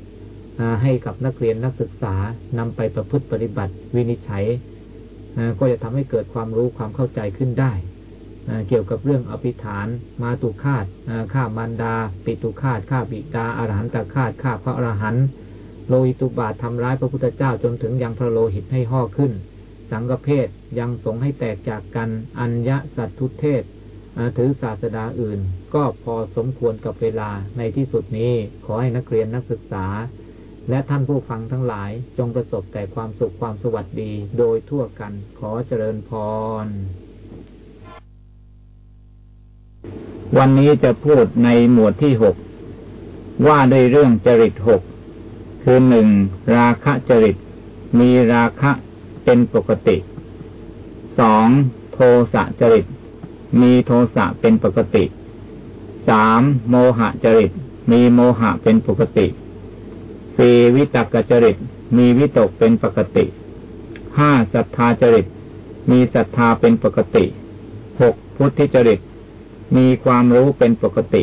ให้กับนักเรียนนักศึกษานำไปประพฤติปฏิบัติวินิจฉัยก็จะทำให้เกิดความรู้ความเข้าใจขึ้นได้ เกี่ยวกับเรื่องอภิฐาน มาตุคาตฆ่ามารดา ปิตุคาตฆ่าบิดาอรหันตคาตฆ่าพระอรหันต์โลหิตุบาททำร้ายพระพุทธเจ้าจนถึงยังพระโลหิตให้ห่อขึ้น สังฆเพศยังสงให้แตกจากกัน อัญญะสัตทุเทศ ถือศาสดาอื่น ก็พอสมควรกับเวลาในที่สุดนี้ขอให้นักเรียนนักศึกษา และท่านผู้ฟังทั้งหลายจงประสบแต่ความสุขความสวัสดีโดยทั่วกันขอเจริญพร วันนี้จะพูดในหมวดที่หกว่าด้วยเรื่องจริตหกคือหนึ่งราคะจริต มีราคะเป็นปกติสองโทสะจริต มีโทสะเป็นปกติสามโมหะจริต มีโมหะเป็นปกติสี่วิตกจริต มีวิตกเป็นปกติห้าศรัทธาจริต มีศรัทธาเป็นปกติหกพุทธิจริต มีความรู้เป็นปกติ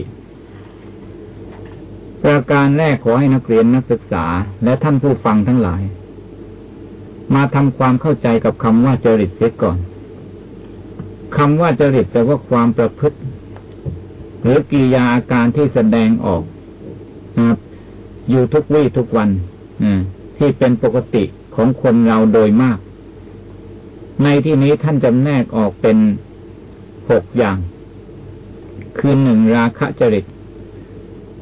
ประการแรกขอให้นักเรียนนักศึกษา และท่านผู้ฟังทั้งหลาย มาทำความเข้าใจกับคำว่าจริตเสียก่อนคำว่าจริตแปลว่าความประพฤติ หรือกิริยาอาการที่แสดงออกนะอยู่ทุกวี่ทุกวันที่เป็นปกติของคนเราโดยมาก ในที่นี้ท่านจำแนกออกเป็นหกอย่าง คือหนึ่งราคะจริต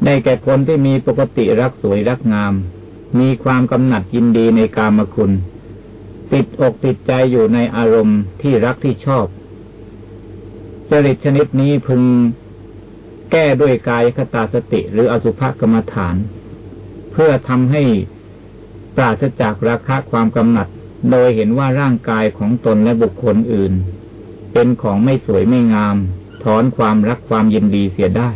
ได้แก่คนที่มีปกติรักสวยรักงาม มีความกำหนัดยินดีในกามคุณ ติดอกติดใจอยู่ในอารมณ์ที่รักที่ชอบ จริตชนิดนี้พึงแก้ด้วยกายคตาสติหรืออสุภกรรมฐาน เพื่อทำให้ปราศจากราคะความกำหนัด โดยเห็นว่าร่างกายของตนและบุคคลอื่น เป็นของไม่สวยไม่งาม ถอนความรักความยินดีเสียได้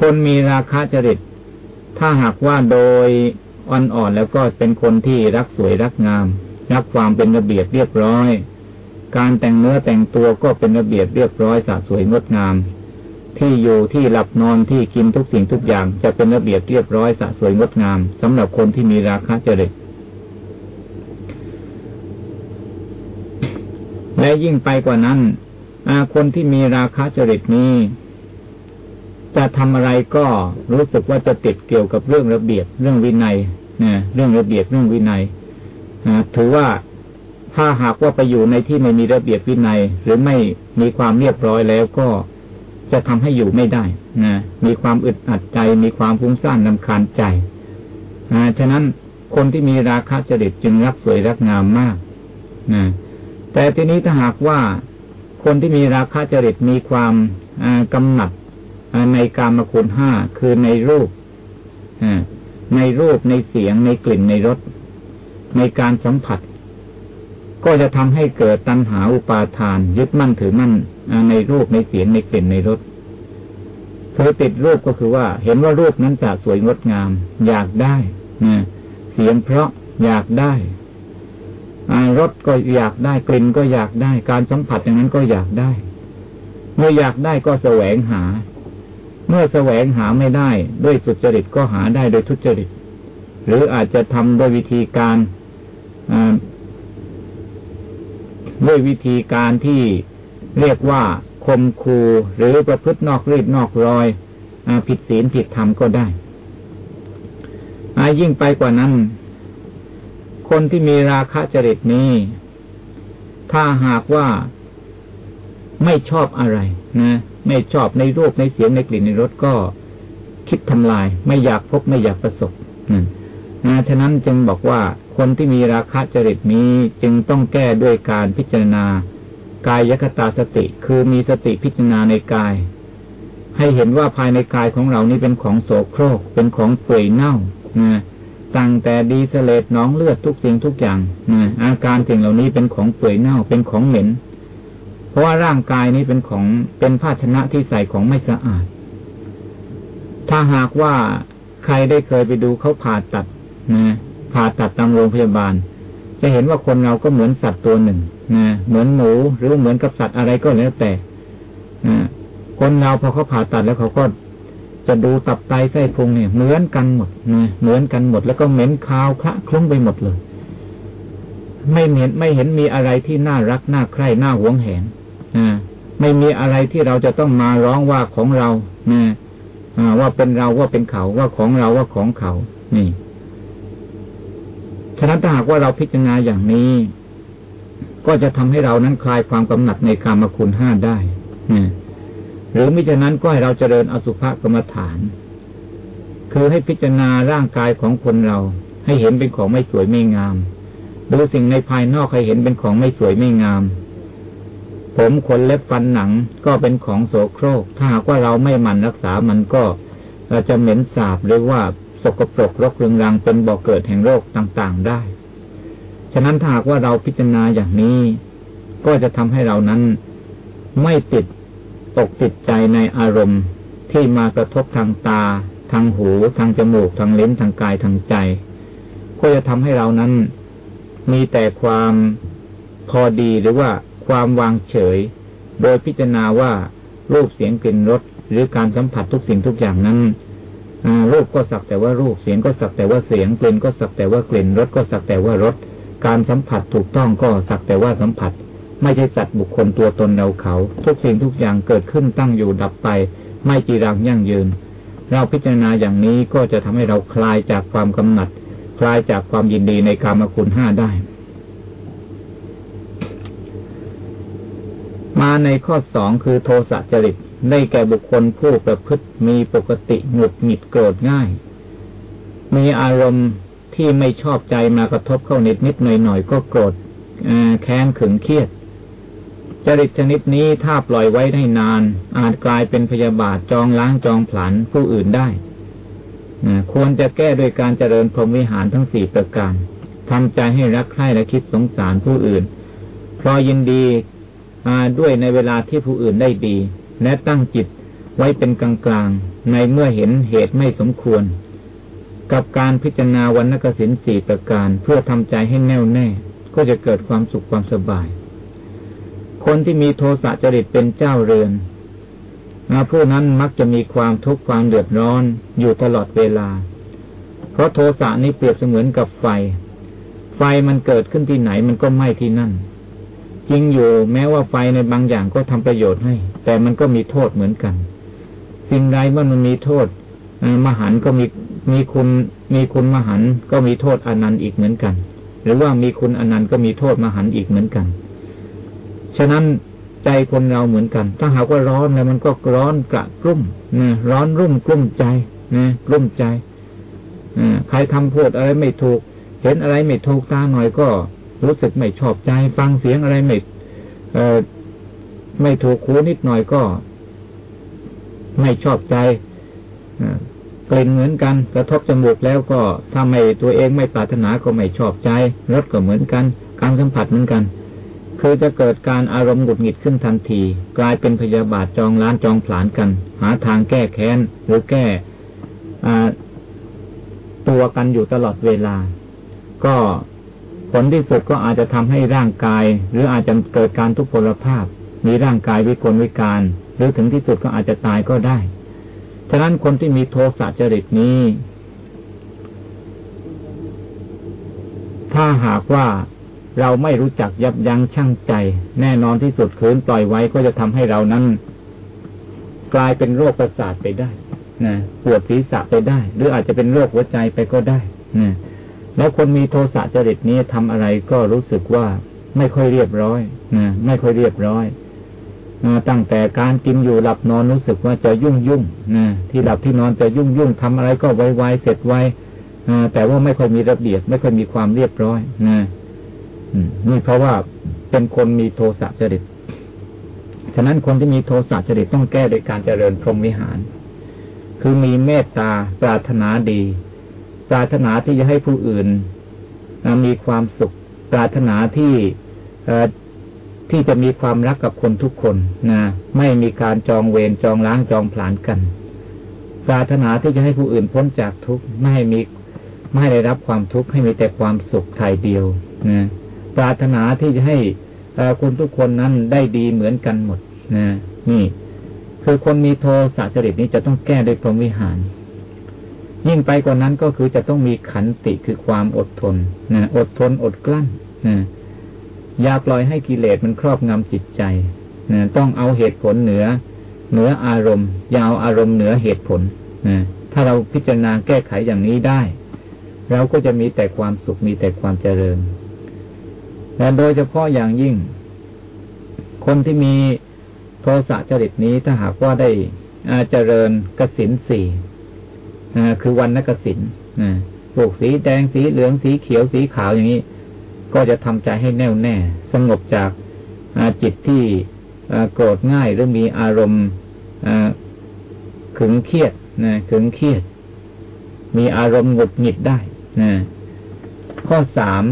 คนมีราคาจริต ถ้าหากว่าโดยอ่อนๆแล้วก็เป็นคนที่รักสวยรักงาม รักความเป็นระเบียบเรียบร้อย การแต่งเนื้อแต่งตัวก็เป็นระเบียบเรียบร้อยสะสวยงดงาม ที่อยู่ที่หลับนอนที่กินทุกสิ่งทุกอย่างจะเป็นระเบียบเรียบร้อยสะสวยงดงามสำหรับคนที่มีราคาจริต และยิ่งไปกว่านั้นคนที่มีราคะจริตนี้จะทำอะไรก็รู้สึกว่าจะติดเกี่ยวกับเรื่องระเบียบเรื่องวินัยนะเรื่องระเบียบเรื่องวินัยถือว่าถ้าหากว่าไปอยู่ในที่ไม่มีระเบียบวินัย หรือไม่มีความเรียบร้อยแล้วก็จะทำให้อยู่ไม่ได้นะมีความอึดอัดใจ มีความฟุ้งซ่านลำคาญใจฉะนั้นคนที่มีราคะจริตจึงรักสวยรักงามมากนะ แต่ทีนี้ถ้าหากว่าคนที่มีราคะจริตมีความกำหนัดในการมาคุณห้าคือในรูปในรูปในเสียงในกลิ่นในรสในการสัมผัส ก็จะทำให้เกิดตัณหาอุปาทาน ยึดมั่นถือมั่นในรูปในเสียงในกลิ่นในรสคือติดรูปก็คือว่า เห็นว่ารูปนั้นจะสวยงดงาม อยากได้เสียงเพราะอยากได้ รสก็อยากได้กลิ่นก็อยากได้ การสัมผัสอย่างนั้นก็อยากได้ เมื่ออยากได้ก็แสวงหา เมื่อแสวงหาไม่ได้ ด้วยสุจริตก็หาได้โดยทุจริต หรืออาจจะทำด้วยวิธีการด้วยวิธีการที่เรียกว่าคมคูหรือประพฤตินอกรีดนอกรอยอผิดศีลผิดธรรมก็ได้ยิ่งไปกว่านั้น คนที่มีราคะจริตนี้ ถ้าหากว่าไม่ชอบอะไรนะ ไม่ชอบในรูปในเสียงในกลิ่นในรสก็คิดทำลาย ไม่อยากพบไม่อยากประสบนั่นนะฉะนั้นจึงบอกว่าคนที่มีราคะจริตนี้จึงต้องแก้ด้วยการพิจารณากายยคตาสติ คือมีสติพิจารณาในกาย ให้เห็นว่าภายในกายของเรานี้เป็นของโสโครก เป็นของเปื่อยเน่านะ ตั้งแต่ดีเสลดน้องเลือดทุกสิ่งทุกอย่างนะอาการสิ่งเหล่านี้เป็นของเปื่อยเน่าเป็นของเหม็น เพราะว่าร่างกายนี้เป็นของเป็นภาชนะที่ใส่ของไม่สะอาด ถ้าหากว่าใครได้เคยไปดูเขาผ่าตัดนะผ่าตัดตามโรงพยาบาล จะเห็นว่าคนเราก็เหมือนสัตว์ตัวหนึ่งนะเหมือนหมูหรือเหมือนกับสัตว์อะไรก็แล้วแต่นะคนเราพอเขาผ่าตัดแล้วเขาก็ จะดูตับไตไส้พุงเนี่ยเหมือนกันหมดนะเหมือนกันหมด แล้วก็เหม็นคาวคละคลุ้งไปหมดเลย ไม่เห็นไม่เห็นมีอะไรที่น่ารักน่าใคร่น่าหวงแหนนะไม่มีอะไรที่เราจะต้องมาร้องว่าของเรานะว่าเป็นเราว่าเป็นเขาว่าของเราว่าของเขา นี่ฉะนั้นถ้าหากว่าเราพิจารณาอย่างนี้ ก็จะทำให้เรานั้นคลายความกำหนัดในกามคุณห้าได้นะ หรือมิฉะนั้นก็ให้เราเจริญอสุภกรรมฐาน คือให้พิจารณาร่างกายของคนเรา ให้เห็นเป็นของไม่สวยไม่งาม ดูสิ่งในภายนอกให้เห็นเป็นของไม่สวยไม่งาม ผมขนเล็บฟันหนังก็เป็นของโสโครก ถ้าหากว่าเราไม่มันรักษามันก็จะเหม็นสาบหรือว่าสกปรกรกเรืองรังเป็นบ่อกเกิดแห่งโรคต่างๆได้ ฉะนั้นถ้าหากว่าเราพิจารณาอย่างนี้ ก็จะทำให้เรานั้นไม่ติด ตกติดใจในอารมณ์ที่มากระทบทางตา ทางหู ทางจมูก ทางลิ้น ทางกาย ทางใจ ก็จะทำให้เรานั้นมีแต่ความพอดีหรือว่าความวางเฉย โดยพิจารณาว่ารูปเสียงกลิ่นรสหรือการสัมผัสทุกสิ่งทุกอย่างนั้นรูปก็สักแต่ว่ารูปเสียงก็สักแต่ว่าเสียงกลิ่นก็สักแต่ว่ากลิ่นรสก็สักแต่ว่ารสการสัมผัสถูกต้องก็สักแต่ว่าสัมผัส ไม่ใช่สัตว์บุคคลตัวตนเราเขา ทุกสิ่งทุกอย่างเกิดขึ้นตั้งอยู่ดับไป ไม่จีรังยั่งยืน เราพิจารณาอย่างนี้ก็จะทำให้เราคลายจากความกำหนัด คลายจากความยินดีในกามคุณห้าได้ มาในข้อสองคือโทสะจริตได้แก่บุคคลผู้ประพฤติมีปกติหงุดหงิดโกรธง่าย มีอารมณ์ที่ไม่ชอบใจมากระทบเข้านิดนิดหน่อยหน่อยก็โกรธแค้นขึงเครียด จริตชนิดนี้ถ้าปล่อยไว้ได้นาน อาจกลายเป็นพยาบาทจองล้างจองผลันผู้อื่นได้ควรจะแก้โดยการเจริญพรหมวิหารทั้งสี่ประการทำใจให้รักใคร่และคิดสงสารผู้อื่นพอยินดีด้วยในเวลาที่ผู้อื่นได้ดี และตั้งจิตไว้เป็นกลางๆ ในเมื่อเห็นเหตุไม่สมควร กับการพิจารณาวันนกสินสี่ประการ เพื่อทำใจให้แน่วแน่ ก็จะเกิดความสุขความสบาย คนที่มีโทสะจริตเป็นเจ้าเรือนผู้นั้นมักจะมีความทุกข์ความเดือดร้อนอยู่ตลอดเวลา เพราะโทสะนี้เปรียบเสมือนกับไฟ ไฟมันเกิดขึ้นที่ไหนมันก็ไหม้ที่นั่น จริงอยู่แม้ว่าไฟในบางอย่างก็ทำประโยชน์ให้ แต่มันก็มีโทษเหมือนกัน สิ่งใดเมื่อมันมีโทษมหันก็มีมีคุณมีคุณมหันก็มีโทษอนันต์อีกเหมือนกัน หรือว่ามีคุณอนันต์ก็มีโทษมหันอีกเหมือนกัน ฉะนั้นใจคนเราเหมือนกัน ถ้าหากว่าร้อนแล้วมันก็ร้อนกระกรุ่มนะร้อนรุ่มกลุ้มใจนะกลุ้มใจใครทำพูดอะไรไม่ถูก เห็นอะไรไม่ถูกตาหน่อยก็ รู้สึกไม่ชอบใจ ฟังเสียงอะไรไม่เออไม่ถูกคูนิดหน่อยก็ ไม่ชอบใจกลิ่นเหมือนกัน กระทบจมูกแล้วก็ถ้าไม่ตัวเองไม่ปรารถนาก็ไม่ชอบใจรสก็เหมือนกัน การสัมผัสเหมือนกัน คือจะเกิดการอารมณ์หงุดหงิดขึ้นทันที กลายเป็นพยาบาทจองล้านจองผลานกัน หาทางแก้แค้นหรือแก้ตัวกันอยู่ตลอดเวลา ก็ผลที่สุดก็อาจจะทำให้ร่างกาย หรืออาจจะเกิดการทุพพลภาพ มีร่างกายวิกลวิการ หรือถึงที่สุดก็อาจจะตายก็ได้ฉะนั้นคนที่มีโทสะจริตนี้ ถ้าหากว่า เราไม่รู้จักยับยั้งชั่งใจ แน่นอนที่สุดคืนปล่อยไว้ก็จะทำให้เรานั้น กลายเป็นโรคประสาทไปได้นะปวดศีรษะไปได้ หรืออาจจะเป็นโรคหัวใจไปก็ได้นะแล้วคนมีโทสะจริตนี้ทำอะไรก็รู้สึกว่าไม่ค่อยเรียบร้อยนะไม่ค่อยเรียบร้อยตั้งแต่การกินอยู่หลับนอนรู้สึกว่าจะยุ่งยุ่งนะที่หลับที่นอนจะยุ่งยุ่งทำอะไรก็ไวไวเสร็จไวแต่ว่าไม่ค่อยมีระเบียบ ไม่ค่อยมีความเรียบร้อยนะ นี่เพราะว่าเป็นคนมีโทสะจริต ฉะนั้นคนที่มีโทสะจริตต้องแก้โดยการเจริญพรหมวิหาร คือมีเมตตาปรารถนาดี ปรารถนาที่จะให้ผู้อื่นมีความสุข ปรารถนาที่ที่จะมีความรักกับคนทุกคนนะไม่มีการจองเวรจองล้างจองผลานกัน ปรารถนาที่จะให้ผู้อื่นพ้นจากทุกข์ไม่ให้มีไม่ได้รับความทุกข์ให้มีแต่ความสุขทายเดียวนะ ปรารถนาที่จะให้คนทุกคนนั้นได้ดีเหมือนกันหมดนะนี่ คือคนมีโทสะจริตนี้จะต้องแก้ด้วยพรหมวิหาร ยิ่งไปกว่านั้นก็คือจะต้องมีขันติคือความอดทนนะอดทนอดกลั้นนะอย่าปล่อยให้กิเลสมันครอบงำจิตใจนะต้องเอาเหตุผลเหนือ เหนืออารมณ์อย่าเอาอารมณ์เหนือเหตุผลนะถ้าเราพิจารณาแก้ไขอย่างนี้ได้ เราก็จะมีแต่ความสุขมีแต่ความเจริญ และโดยเฉพาะอย่างยิ่ง คนที่มีโทสะจริตนี้ถ้าหากว่าได้เจริญกสินสี่คือวันนักสินปลูกสีแดงสีเหลืองสีเขียวสีขาวอย่างนี้ ก็จะทำใจให้แน่วแน่ สงบจากจิตที่โกรธง่ายหรือมีอารมณ์ขึงเครียดนะขึงเครียด มีอารมณ์หงุดหงิดได้นะข้อสาม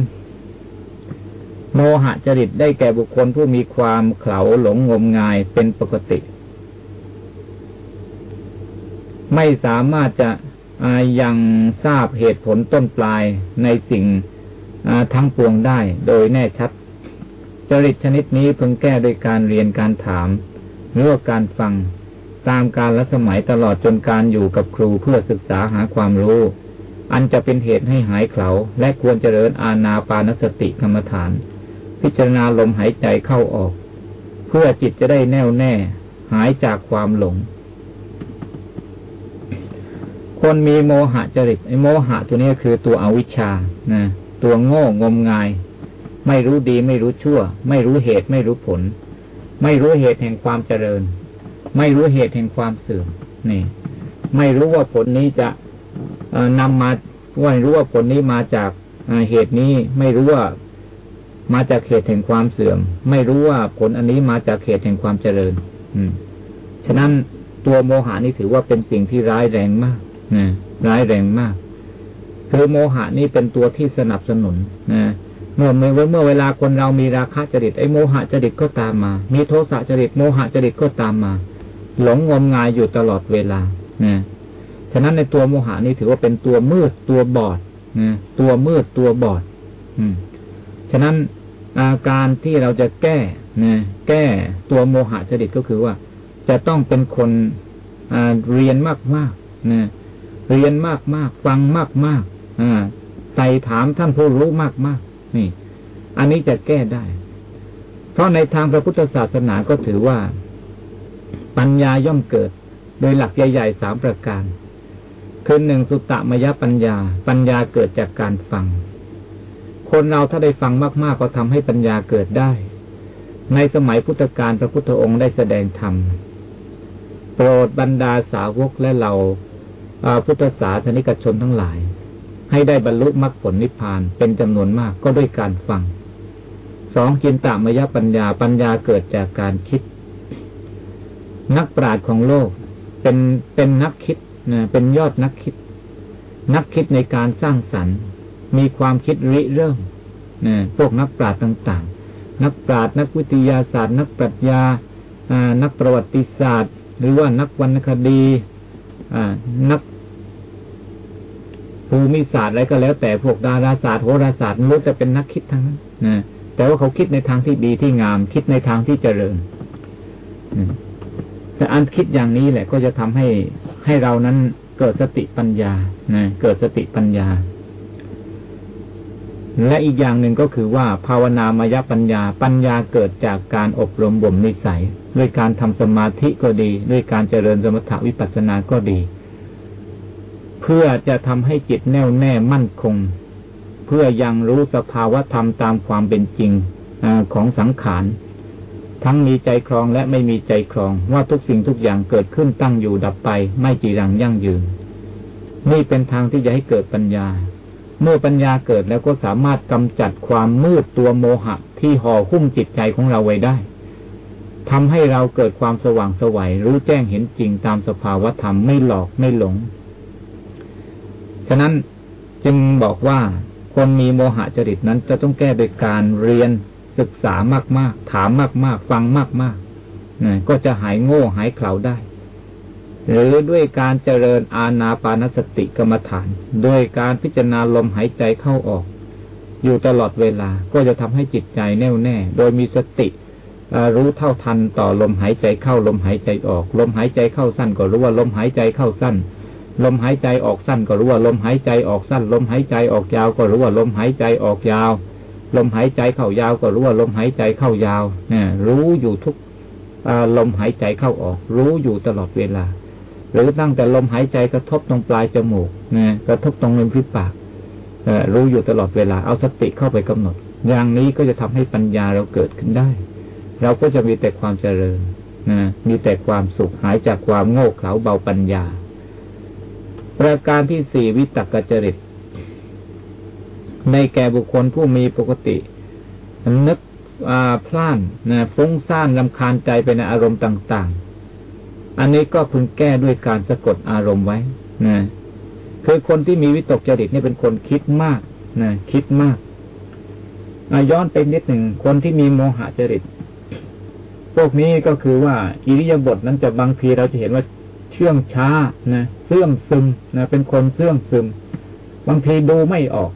โมหะจริตได้แก่บุคคลผู้มีความเข่าหลงงมงายเป็นปกติ ไม่สามารถจะยังทราบเหตุผลต้นปลายในสิ่งทั้งปวงได้โดยแน่ชัด จริตชนิดนี้พึงแก้โดยการเรียนการถามหรือว่าการฟังตามการละสมัยตลอดจนการอยู่กับครูเพื่อศึกษาหาความรู้ อันจะเป็นเหตุให้หายเข่าและควรเจริญอาณาปานสติกรรมฐาน พิจารณาลมหายใจเข้าออก เพื่อจิตจะได้แน่วแน่ หายจากความหลง คนมีโมหะจริตไอโมหะตัวนี้คือตัวอวิชชานะตัวโง่งมงาย ไม่รู้ดีไม่รู้ชั่ว ไม่รู้เหตุไม่รู้ผล ไม่รู้เหตุแห่งความเจริญ ไม่รู้เหตุแห่งความเสื่อมนี่ ไม่รู้ว่าผลนี้จะนำมาว่ารู้ว่าผลนี้มาจากเหตุนี้ไม่รู้ว่า มาจากเหตุแห่งความเสื่อม ไม่รู้ว่าผลอันนี้มาจากเหตุแห่งความเจริญ อืม ฉะนั้นตัวโมหานี่ถือว่าเป็นสิ่งที่ร้ายแรงมากนะร้ายแรงมาก คือโมหะนี่เป็นตัวที่สนับสนุนนะเมื่อเมื่อเมื่อเวลาคนเรามีราคะจริตไอ้โมหะจริตก็ตามมา มีโทสะจริตโมหะจริตก็ตามมา หลงงมงายอยู่ตลอดเวลานะฉะนั้นในตัวโมหะนี่ถือว่าเป็นตัวมืดตัวบอดนะตัวมืดตัวบอด อืม ฉะนั้น อาการที่เราจะแก้นะแก้ตัวโมหะจริตก็คือว่า จะต้องเป็นคนเรียนมากมากนะเรียนมากมากฟังมากมากใส่ถามท่านผู้รู้มากมากนี่ อันนี้จะแก้ได้ เพราะในทางพระพุทธศาสนาก็ถือว่า ปัญญาย่อมเกิด โดยหลักใหญ่ๆสามประการคือหนึ่งสุตตมยปัญญา ปัญญาเกิดจากการฟัง คนเราถ้าได้ฟังมาก ๆ ก็ทำให้ปัญญาเกิดได้ ในสมัยพุทธกาลพระพุทธองค์ได้แสดงธรรม โปรดบรรดาสาวกและเราพุทธศาสนิกชนทั้งหลาย ให้ได้บรรลุมรรคผลนิพพานเป็นจำนวนมากก็ด้วยการฟัง สองกินตามยปัญญาปัญญาเกิดจากการคิด นักปราชญ์ของโลกเป็นเป็นนักคิดนะเป็นยอดนักคิด นักคิดในการสร้างสรรค์ มีความคิดริเริ่มนะพวกนักปราชญ์ต่าง ๆ นักปราชญ์นักวิทยาศาสตร์ นักปรัชญานักประวัติศาสตร์ หรือว่านักวรรณคดีนักภูมิศาสตร์อะไรก็แล้ว แต่พวกดาราศาสตร์โหราศาสตร์รู้จะเป็นนักคิดทั้งนั้นนะแต่ว่าเขาคิดในทางที่ดีที่งาม คิดในทางที่เจริญแต่อันคิดอย่างนี้แหละ ก็จะทำให้ให้เรานั้นเกิดสติปัญญานะเกิดสติปัญญา และอีกอย่างหนึ่งก็คือว่าภาวนามยปัญญาปัญญาเกิดจากการอบรมบ่มนิสัย ด้วยการทำสมาธิก็ดี ด้วยการเจริญสมถะวิปัสสนาก็ดี เพื่อจะทำให้จิตแน่วแน่มั่นคง เพื่อยังรู้สภาวะธรรมตามความเป็นจริงอของสังขารทั้งมีใจครองและไม่มีใจครอง ว่าทุกสิ่งทุกอย่างเกิดขึ้นตั้งอยู่ดับไป ไม่จีรังยั่งยืน นี่เป็นทางที่จะให้เกิดปัญญา เมื่อปัญญาเกิดแล้วก็สามารถกำจัดความมืดตัวโมหะ ที่ห่อหุ้มจิตใจของเราไว้ได้ทำให้เราเกิดความสว่างสวัยรู้แจ้งเห็นจริงตามสภาวธรรมไม่หลอกไม่หลง ฉะนั้นจึงบอกว่าคนมีโมหะจริตนั้นจะต้องแก้โดยการเรียนศึกษามากๆ ถามมากๆ ฟังมากๆก็จะหายโง่หายเขลาได้ หรือด้วยการเจริญอาณาปานสติกรรมฐานด้วยการพิจารณาลมหายใจเข้าออก อยู่ตลอดเวลาก็จะทำให้จิตใจแน่วแน่ โดยมีสติรู้เท่าทันต่อลมหายใจเข้าลมหายใจออก ลมหายใจเข้าสั้นก็รู้ว่าลมหายใจเข้าสั้น ลมหายใจออกสั้นก็รู้ว่าลมหายใจออกสั้น ลมหายใจออกยาวก็รู้ว่าลมหายใจออกยาว ลมหายใจเข้ายาวก็รู้ว่าลมหายใจเข้ายาวเนี่ยรู้อยู่ทุกลมหายใจเข้าออก รู้อยู่ตลอดเวลา หรือตั้งแต่ลมหายใจกระทบตรงปลายจมูกนะกระทบตรงริมฝีปากรู้อยู่ตลอดเวลาเอาสติเข้าไปกำหนด อย่างนี้ก็จะทำให้ปัญญาเราเกิดขึ้นได้ เราก็จะมีแต่ความเจริญนะมีแต่ความสุขหายจากความโง่เขลาเบาปัญญา ประการที่สี่วิตกจริต ในแก่บุคคลผู้มีปกติ นึกพล่านนะฟุ้งซ่านลำคาญใจไปในอารมณ์ต่าง ๆ อันนี้ก็พึงแก้ด้วยการสะกดอารมณ์ไว้นะคือคนที่มีวิตกจริตนี่เป็นคนคิดมากนะคิดมากย้อนไปนิดหนึ่งคนที่มีโมหะจริตพวกนี้ก็คือว่าอิริยาบถนั้นจะบางทีเราจะเห็นว่าเชื่องช้านะเสื่อมซึมนะเป็นคนเสื่อมซึม บางทีดูไม่ออก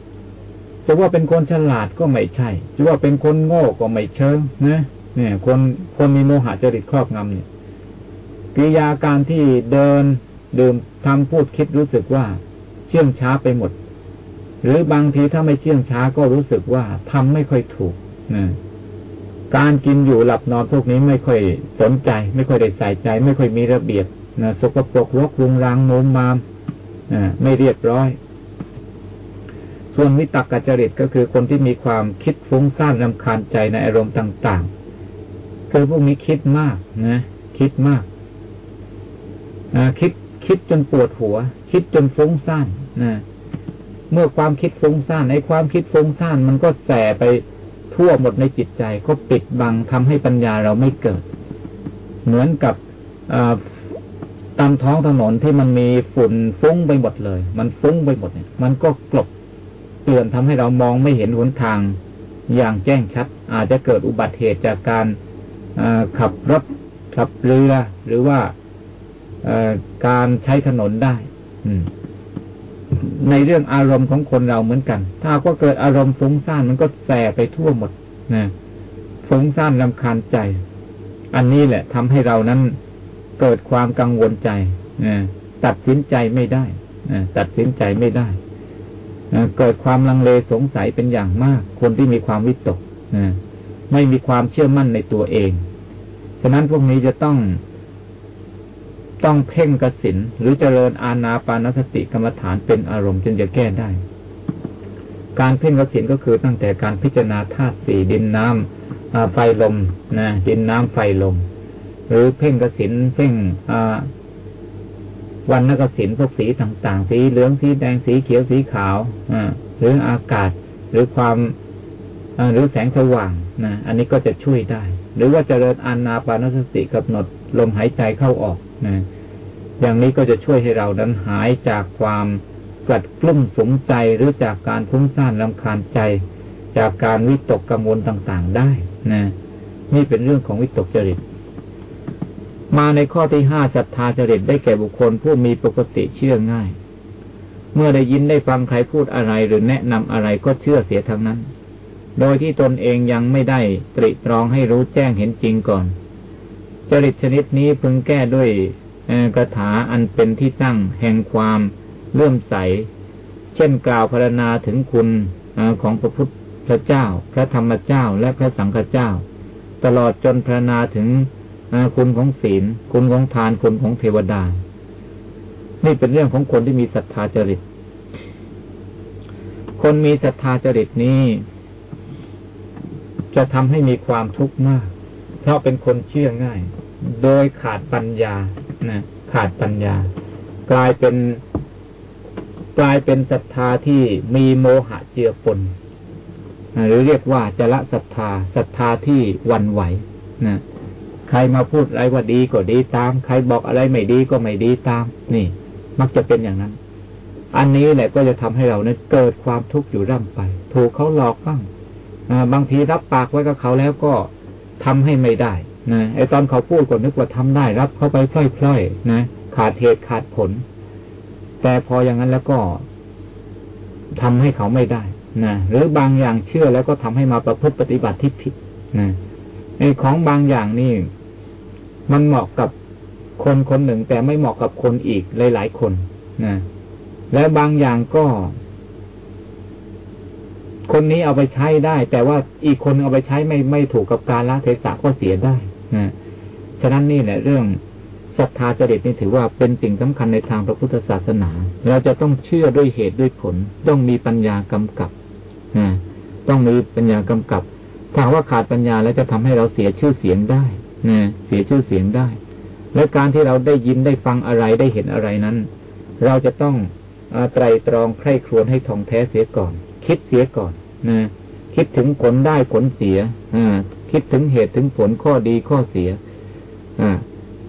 จะว่าเป็นคนฉลาดก็ไม่ใช่จะว่าเป็นคนโง่ก็ไม่เชิงนะเนี่ย คนคนมีโมหะจริตครอบงำเนี่ย กิริยาการที่เดินดื่มทำพูดคิดรู้สึกว่า เชื่องช้าไปหมด หรือบางทีถ้าไม่เชื่องช้าก็รู้สึกว่าทำไม่ค่อยถูกนะการกินอยู่หลับนอนพวกนี้ไม่ค่อยสนใจ ไม่ค่อยได้ใส่ใจ ไม่ค่อยมีระเบียบนะสกปรกรกรุงรังโน้มมามไม่เรียบร้อย ส่วนวิตกกจริตก็คือคนที่มีความคิดฟุ้งซ่านรำคาญใจในอารมณ์ต่าง ๆ คือพวกนี้คิดมากนะ คิดมาก คิดคิดจนปวดหัว คิดจนฟุ้งซ่านนะเมื่อความคิดฟุ้งซ่านในความคิดฟุ้งซ่านมันก็แสไปทั่วหมดในจิตใจ ก็ปิดบังทำให้ปัญญาเราไม่เกิด เหมือนกับตามท้องถนนที่มันมีฝุ่นฟุ้งไปหมดเลย มันฟุ้งไปหมดเนี่ย มันก็กลบเตือนทำให้เรามองไม่เห็นหนทางอย่างแจ้งชัด อาจจะเกิดอุบัติเหตุจากการขับรถขับเรือหรือว่า การใช้ถนนได้ในเรื่องอารมณ์ของคนเราเหมือนกัน ถ้าก็เกิดอารมณ์ฟุ้งซ่านมันก็แสไปทั่วหมดนะฟุ้งซ่านลำคาญใจ อันนี้แหละทำให้เรานั้นเกิดความกังวลใจนะตัดสินใจไม่ได้นะตัดสินใจไม่ได้เกิดความลังเลสงสัยเป็นอย่างมาก คนที่มีความวิตกนะไม่มีความเชื่อมั่นในตัวเอง ฉะนั้นพวกนี้จะต้อง ต้องเพ่งกสินหรือเจริญอาณาปานสติกรรมฐานเป็นอารมณ์จึงจะแก้ได้ การเพ่งกสินก็คือตั้งแต่การพิจารณาธาตุสี่ดินน้ำไฟลมนะดินน้ำไฟลม หรือเพ่งกสินเพ่งวันนกสินพวกสีต่าง ๆ สีเหลืองสีแดงสีเขียวสีขาวหรืออากาศหรือความหรือแสงสว่างนะอันนี้ก็จะช่วยได้ หรือว่าจเจริญอานาปานสติกำหนดลมหายใจเข้าออกนะ อย่างนี้ก็จะช่วยให้เรานั้นหายจากความกัดกลุ่มสมใจหรือจากการฟุ้งซ่านลำคาญใจ จากการวิตกกังวลต่างๆได้นะนี่เป็นเรื่องของวิตกจริต มาในข้อที่ห้าศรัทธาจริตได้แก่บุคคลผู้มีปกติเชื่อง่าย เมื่อได้ยินได้ฟังใครพูดอะไรหรือแนะนำอะไรก็เชื่อเสียทั้งนั้น โดยที่ตนเองยังไม่ได้ตริตรองให้รู้แจ้งเห็นจริงก่อน จริตชนิดนี้พึงแก้ด้วย กระถาอันเป็นที่ตั้งแห่งความเลื่อมใส เช่นกล่าวพรรณนาถึงคุณของพระพุทธเจ้า พระธรรมเจ้าและพระสังฆเจ้า ตลอดจนพรรณนาถึงคุณของศีล คุณของทานคุณของเทวดา นี่เป็นเรื่องของคนที่มีศรัทธาจริต คนมีศรัทธาจริตนี้ จะทำให้มีความทุกข์มาก เพราะเป็นคนเชื่อง่าย โดยขาดปัญญา นะขาดปัญญา กลายเป็นกลายเป็นศรัทธาที่มีโมหะเจือปนหรือเรียกว่าจะละศรัทธาศรัทธาที่วันไหวนะใครมาพูดอะไรว่าดีก็ดีตาม ใครบอกอะไรไม่ดีก็ไม่ดีตาม นี่ มักจะเป็นอย่างนั้น อันนี้แหละก็จะทำให้เราเนี่ยเกิดความทุกข์อยู่ร่ำไป ถูกเขาหลอกบ้างบางทีรับปากไว้กับเขาแล้วก็ทำให้ไม่ได้ นะไอตอนเขาพูดก็นึกว่าทำได้รับเข้าไปพล่อยๆนะขาดเหตุขาดผล แต่พออย่างนั้นแล้วก็ทำให้เขาไม่ได้นะหรือบางอย่างเชื่อแล้วก็ทำให้มาประพฤติปฏิบัติที่ผิดนะไอของบางอย่างนี่ มันเหมาะกับคนคนหนึ่ง แต่ไม่เหมาะกับคนอีกหลายๆคนนะและบางอย่างก็ คนนี้เอาไปใช้ได้ แต่ว่าอีกคนเอาไปใช้ไม่ไม่ถูกกับการละเทศะก็เสียได้ นะฉะนั้นนี่แหละเรื่องศรัทธาจริตนี่ถือว่าเป็นสิ่งสำคัญในทางพระพุทธศาสนา เราจะต้องเชื่อด้วยเหตุด้วยผล ต้องมีปัญญากำกับนะต้องมีปัญญากำกับ ถ้าว่าขาดปัญญาแล้วจะทำให้เราเสียชื่อเสียงได้นะเสียชื่อเสียงได้ และการที่เราได้ยินได้ฟังอะไรได้เห็นอะไรนั้น เราจะต้องไตรตรองใคร่ครวญให้ท่องแท้เสียก่อน คิดเสียก่อนนะคิดถึงผลได้ผลเสียอ คิดถึงเหตุถึงผลข้อดีข้อเสีย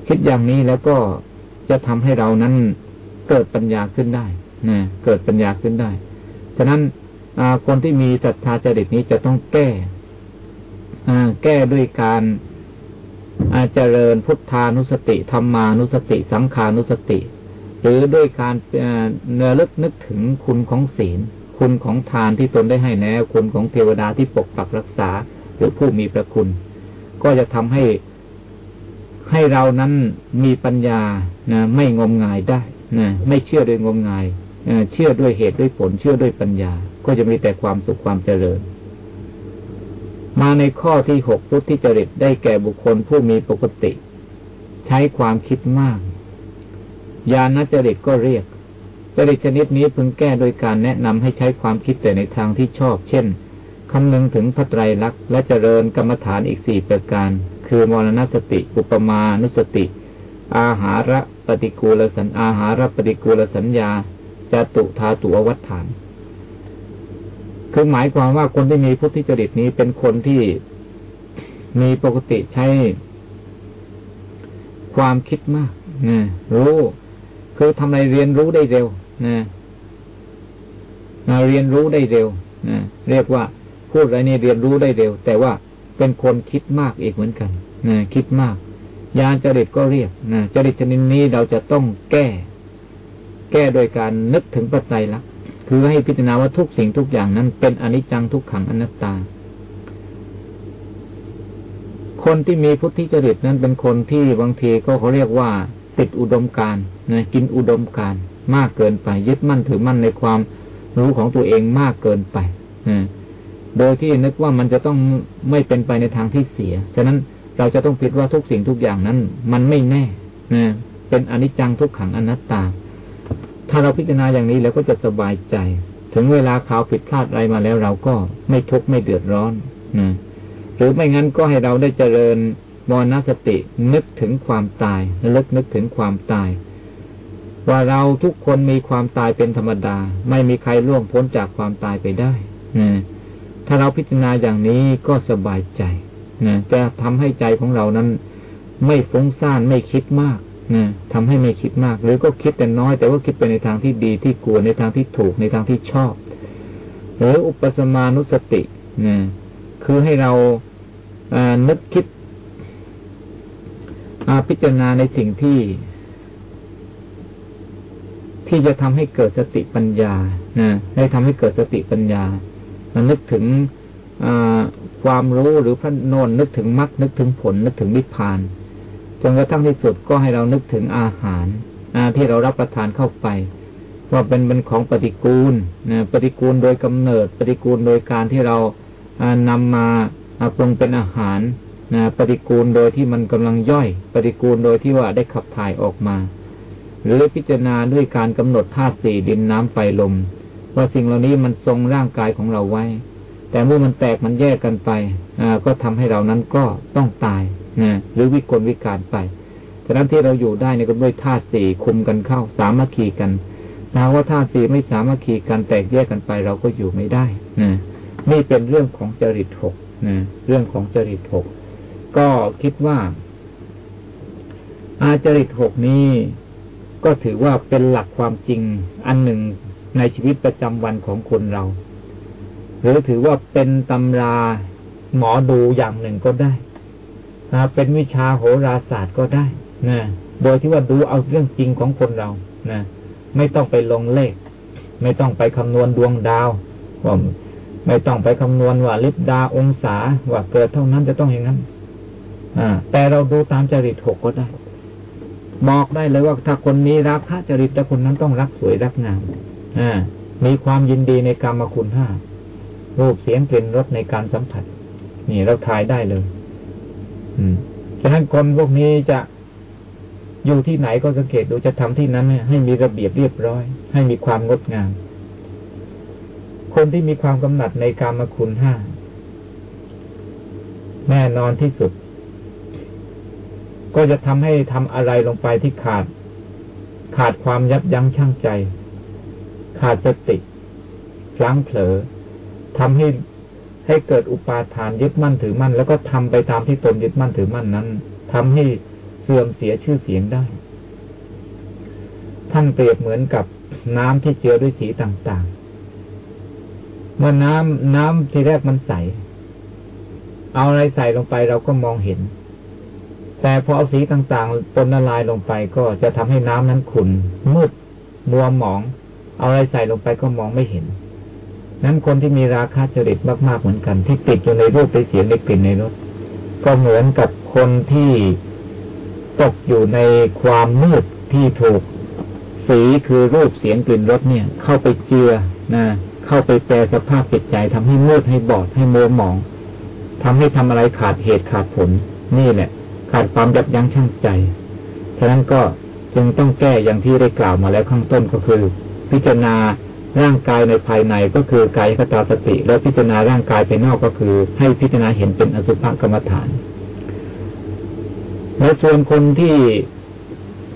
คิดอย่างนี้แล้วก็จะทำให้เรานั้นเกิดปัญญาขึ้นได้นะเกิดปัญญาขึ้นได้ ฉะนั้นคนที่มีศรัทธาจริตนี้จะต้องแก้แก้ด้วยการเจริญพุทธานุสติธรรมานุสติ สังขานุสติ หรือด้วยการเนื้อลึกนึกถึงคุณของศีล คุณของทานที่ตนได้ให้แนวคุณของเทวดาที่ปกปักรักษา หรือผู้มีพระคุณ ก็จะทำให้ให้เรานั้นมีปัญญานะไม่งมงายได้นะไม่เชื่อโดยงมงายเชื่อด้วยเหตุด้วยผลเชื่อด้วยปัญญา ก็จะมีแต่ความสุขความเจริญ มาในข้อที่หกพุทธิจริตได้แก่บุคคลผู้มีปกติ ใช้ความคิดมาก ญาณจริตก็เรียกจริตชนิดนี้พึงแก้โดยการแนะนำให้ใช้ความคิดแต่ในทางที่ชอบ เช่น คำนึงถึงพระไตรลักษณ์และเจริญกรรมฐานอีกสี่ประการ คือมรณสติ อุปมานุสติ อาหาระปฏิกูลสัญอาหาระปฏิกูลสัญญาจตุธาตุอวัฏฐาน คือหมายความว่าคนที่มีพุทธิจริตนี้เป็นคนที่มีปกติใช้ความคิดมากนะรู้คือทำอะไรเรียนรู้ได้เร็วนะเรียนรู้ได้เร็วนะเรียกว่า พูดอะไรนี่เรียนรู้ได้เร็ว แต่ว่าเป็นคนคิดมากอีกเหมือนกันนะคิดมาก ยานจริตก็เรียกนะจริตชนิดนี้เราจะต้องแก้ แก้โดยการนึกถึงปัจจัยลักคือให้พิจารณาว่าทุกสิ่งทุกอย่างนั้น เป็นอนิจจังทุกขังอนัตตา คนที่มีพุทธิจริตนั้นเป็นคนที่บางทีก็เขาเรียกว่า ติดอุดมการนะกินอุดมการมากเกินไป ยึดมั่นถือมั่นในความรู้ของตัวเองมากเกินไปนะ โดยที่นึกว่ามันจะต้องไม่เป็นไปในทางที่เสีย ฉะนั้นเราจะต้องคิดว่าทุกสิ่งทุกอย่างนั้น มันไม่แน่นะเป็นอนิจจังทุกขังอนัตตา ถ้าเราพิจารณาอย่างนี้แล้วก็จะสบายใจ ถึงเวลาข่าวผิดพลาดอะไรมาแล้วเราก็ไม่ทุกข์ไม่เดือดร้อนนะหรือไม่งั้นก็ให้เราได้เจริญมรณสตินึกถึงความตายลึกนึกถึงความตาย ว่าเราทุกคนมีความตายเป็นธรรมดา ไม่มีใครล่วงพ้นจากความตายไปได้นะ ถ้าเราพิจารณาอย่างนี้ก็สบายใจนะจะทำให้ใจของเรานั้น ไม่ฟุ้งซ่านไม่คิดมากนะทำให้ไม่คิดมาก หรือก็คิดแต่น้อย แต่ว่าคิดไปในทางที่ดีที่กลัวในทางที่ถูกในทางที่ชอบ หรืออุปสมานุสตินะคือให้เรานึกคิดพิจารณาในสิ่งที่ ที่จะทำให้เกิดสติปัญญานะให้ทำให้เกิดสติปัญญา นึกถึงความรู้หรือพระโนนนึกถึงมรรคนึกถึงผล นึกถึงนิพพานจนกระทั่งที่สุดก็ให้เรานึกถึงอาหารที่เรารับประทานเข้าไปว่าเป็นเป็นของปฏิกูลนะปฏิกูลโดยกำเนิด ปฏิกูลโดยการที่เรานำมาปรุงเป็นอาหารนะปฏิกูลโดยที่มันกำลังย่อย ปฏิกูลโดยที่ว่าได้ขับถ่ายออกมา หรือพิจารณาด้วยการกำหนดธาตุสี่ดินน้ำไฟลม ว่าสิ่งเหล่านี้มันทรงร่างกายของเราไว้ แต่เมื่อมันแตกมันแยกกันไปก็ทำให้เรานั้นก็ต้องตายนะหรือวิกลวิการไปฉะนั้นที่เราอยู่ได้เนี่ยก็ด้วยธาตุสี่คุมกันเข้า สามัคคีกันถ้าว่าธาตุสี่ไม่สามัคคีกันแตกแยกกันไปเราก็อยู่ไม่ได้นะนี่เป็นเรื่องของจริตหกนะเรื่องของจริตหกก็คิดว่า อาจริตหกนี้ก็ถือว่าเป็นหลักความจริงอันหนึ่ง ในชีวิตประจำวันของคนเรา หรือถือว่าเป็นตำราหมอดูอย่างหนึ่งก็ได้เป็นวิชาโหราศาสตร์ก็ได้นะโดยที่ว่าดูเอาเรื่องจริงของคนเรานะไม่ต้องไปลงเลข ไม่ต้องไปคำนวณดวงดาวว่าไม่ต้องไปคำนวณว่าลิบดาองศาว่าเกิดเท่านั้นจะต้องอย่างนั้นอ่าแต่เราดูตามจริตหกก็ได้ บอกได้เลยว่าถ้าคนนี้รักถ้าจริตแต่คนนั้นต้องรักสวยรักงาม มีความยินดีในกรรมคุณห้ารูปเสียงกลิ่นรสในการสัมผัส นี่เราทายได้เลย อืมฉะนั้นคนพวกนี้จะอยู่ที่ไหนก็สังเกตดูจะทำที่นั้นให้มีระเบียบเรียบร้อย ให้มีความงดงาม คนที่มีความกำหนัดในกามคุณห้าแน่นอนที่สุด ก็จะทำให้ทำอะไรลงไปที่ขาด ขาดความยับยั้งชั่งใจ ขาดสติพลั้งเผลอทำให้ให้เกิดอุปาทานยึดมั่นถือมั่น แล้วก็ทำไปตามที่ตนยึดมั่นถือมั่นนั้นทำให้เสื่อมเสียชื่อเสียงได้ ท่านเปรียบเหมือนกับน้ำที่เจือด้วยสีต่างๆ เมื่อน้ำน้ำที่แรกมันใส เอาอะไรใส่ลงไปเราก็มองเห็น แต่พอเอาสีต่างๆปนละลายลงไปก็จะทำให้น้ำนั้นขุ่นมืดมัวหมอง เอาอะไรใส่ลงไปก็มองไม่เห็น นั้นคนที่มีราคาจริตมากๆเหมือนกัน ที่ติดอยู่ในรูปในเสียงในกลิ่นในรสก็เหมือนกับคนที่ตกอยู่ในความมืดที่ถูก สีคือรูปเสียงกลิ่นรสเนี่ย เข้าไปเจือนะเข้าไปแปลสภาพจิตใจทำให้มืดให้บอดให้มัวหมองทำให้ทำอะไรขาดเหตุขาดผล นี่แหละ ขาดความยับยั้งชั่งใจ ฉะนั้นก็จึงต้องแก้อย่างที่ได้กล่าวมาแล้วข้างต้นก็คือ พิจารณาร่างกายในภายในก็คือกายคตาสติ แล้วพิจารณาร่างกายภายนอกก็คือ ให้พิจารณาเห็นเป็นอสุภกรรมฐาน และส่วนคนที่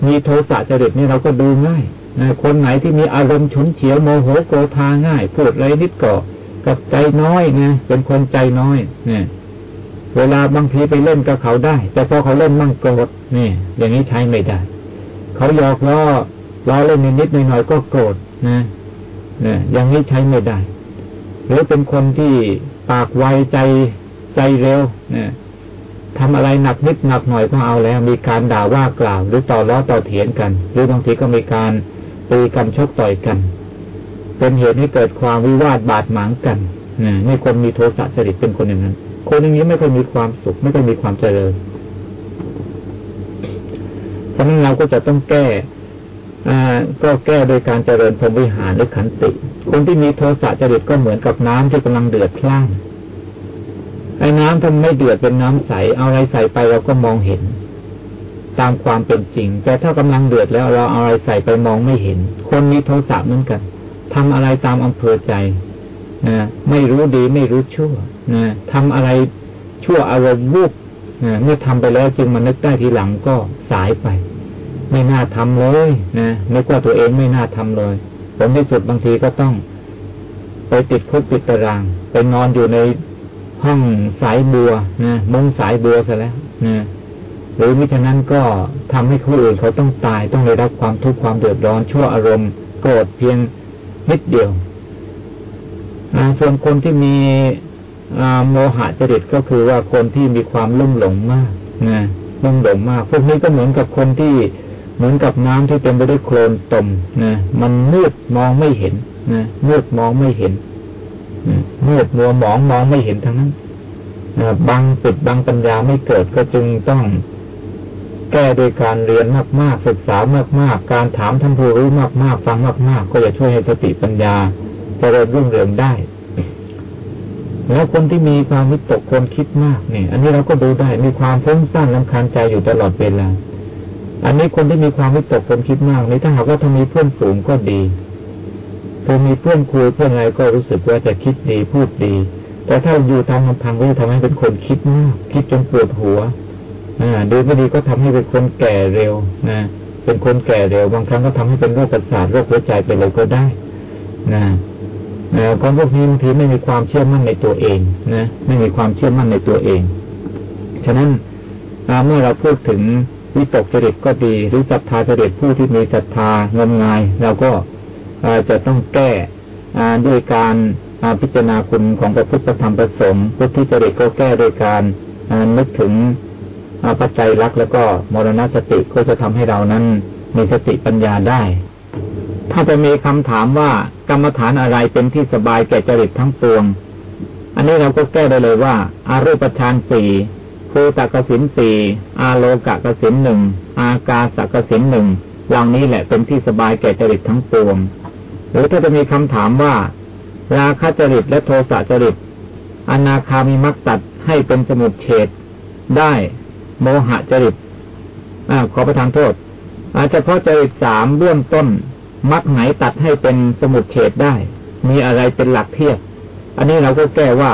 มีโทสะจริตนี่เราก็ดูง่ายนะคนไหนที่มีอารมณ์ฉุนเฉียวโมโหโกรธาง่ายพูดอะไรนิดก็กับใจน้อยนะเป็นคนใจน้อยเนี่ยเวลาบางทีไปเล่นกับเขาได้ แต่พอเขาเล่นมั่งโกรธนี่ อย่างนี้ใช้ไม่ได้ เขาหยอกล้อ ล้อเล่นนิดหน่อยก็โกรธนะนี่ยอย่างนี้ใช้ไม่ได้ หรือเป็นคนที่ปากไวใจใจเร็วนี่ยทำอะไรหนักนิดหนักหน่อยก็เอาแล้ว มีการด่าว่ากล่าว หรือต่อล้อต่อเถียงกัน หรือบางทีก็มีการตีกันชกต่อยกัน เป็นเหตุให้เกิดความวิวาทบาดหมางกันนี่คนมีโทสะจริตเป็นคนอย่างนั้น คนอย่างนี้ไม่เคยมีความสุข ไม่เคยมีความเจริญเพราะนั้นเราก็จะต้องแก้ ก็แก้โดยการเจริญพรหมวิหารหรือขันติ คนที่มีโทสะจริตก็เหมือนกับน้ำที่กำลังเดือดพล่านไอ้น้ำถ้าไม่เดือดเป็นน้ำใส เอาอะไรใส่ไปเราก็มองเห็น ตามความเป็นจริง แต่ถ้ากำลังเดือดแล้วเราเอาอะไรใส่ไปมองไม่เห็น คนมีโทสะเหมือนกันทำอะไรตามอำเภอใจนะไม่รู้ดีไม่รู้ชั่วนะทำอะไรชั่วอารมณ์วุบนะเมื่อทำไปแล้วจึงมานึกได้ทีหลังก็สายไป ไม่น่าทำเลยนะนึกว่าตัวเองไม่น่าทำเลยผลที่สุดบางทีก็ต้อง ไปติดคุกติดตาราง ไปนอนอยู่ในห้องสายบัวนะมุงสายบัวซะแล้วนะหรือมิฉะนั้นก็ทำให้ผู้อื่นเขาต้องตายต้องได้รับความทุกข์ความเดือดร้อนชั่วอารมณ์โกรธเพียงนิดเดียวส่วนคนที่มีโมหะจริตก็คือว่าคนที่มีความลุ่มหลงมากนะลุ่มหลงมาก พวกนี้ก็เหมือนกับคนที่ เหมือนกับน้ำที่เต็มไปด้วยโคลนตมนะมันมืดมองไม่เห็นนะมืดมองไม่เห็นมืดมัวมองมองไม่เห็นทั้งนั้นบังปิดบังปัญญาไม่เกิดก็จึงต้องแก้โดยการเรียนมากๆ ศึกษามากๆ การถามท่านผู้รู้มากๆ ฟังมากๆ ก็จะช่วยให้สติปัญญาจเจริญรุ่งเรืองได้ แล้วคนที่มีความวิตกคนคิดมากเนี่ย อันนี้เราก็ดูได้ มีความฟุ้งซ่านลำคาญใจอยู่ตลอดเวลา อันนี้คนที่มีความวิตกคนคิดมากนี่ถ้าหากว่าถ้ามีเพื่อนฝูงก็ดีถ้ามีเพื่อนคุยเพื่อนอะไรก็รู้สึกว่าจะคิดดีพูดดี แต่ถ้าอยู่ทางลำพังก็จะทำให้เป็นคนคิดมากคิดจนปวดหัวอ่าดูไม่ดีก็ทำให้เป็นคนแก่เร็วนะเป็นคนแก่เร็ว บางครั้งก็ทำให้เป็นโรคประสาทโรคหัวใจไปเลยก็ได้นะคนพวกนี้บางทีไม่มีความเชื่อมั่นในตัวเองนะไม่มีความเชื่อมั่นในตัวเอง ฉะนั้นเมื่อเราพูดถึง วิตกจริตก็ดีหรือศรัทธาจริตผู้ที่มีศรัทธางมงายเราก็จะต้องแก้ด้วยการพิจารณาคุณของพระพุทธธรรมประสงค์พุทธิจริตก็แก้โดยการนึกถึงปัจจัยรักแล้วก็มรณสติก็จะทำให้เรานั้นมีสติปัญญาได้ ถ้าจะมีคำถามว่ากรรมฐานอะไรเป็นที่สบายแก่จริตทั้งปวง อันนี้เราก็แก้ได้เลยว่าอารูปฌานสี่ ภูตกสินสี่อาโลกะกสินหนึ่งอากาสกสินหนึ่งเหล่านี้แหละเป็นที่สบายแก่จริตทั้งปวง หรือถ้าจะมีคำถามว่า ราคะจริตและโทสะจริต อนาคามีมักตัดให้เป็นสมุดเฉดได้โมหะจริตอขอประทานโทษ อาจจะเพราะจริตสามเบื้องต้น มักไหนตัดให้เป็นสมุดเฉดได้ มีอะไรเป็นหลักเทียบ อันนี้เราก็แก้ว่า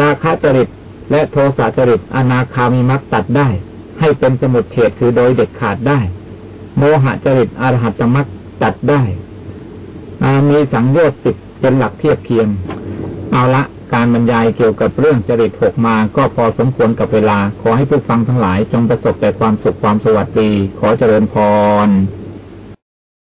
ราคะจริต และโทสะจริตอนาคามีมักตัดได้ ให้เป็นสมุดเฉดคือโดยเด็ดขาดได้ โมหะจริตอรหัตมักตัดได้มีสังโยชน์สิบเป็นหลักเทียบเคียง เอาละการบรรยายเกี่ยวกับเรื่องจริตหกมาก็พอสมควรกับเวลา ขอให้ผู้ฟังทั้งหลายจงประสบแต่ความสุขความสวัสดี ขอเจริญพร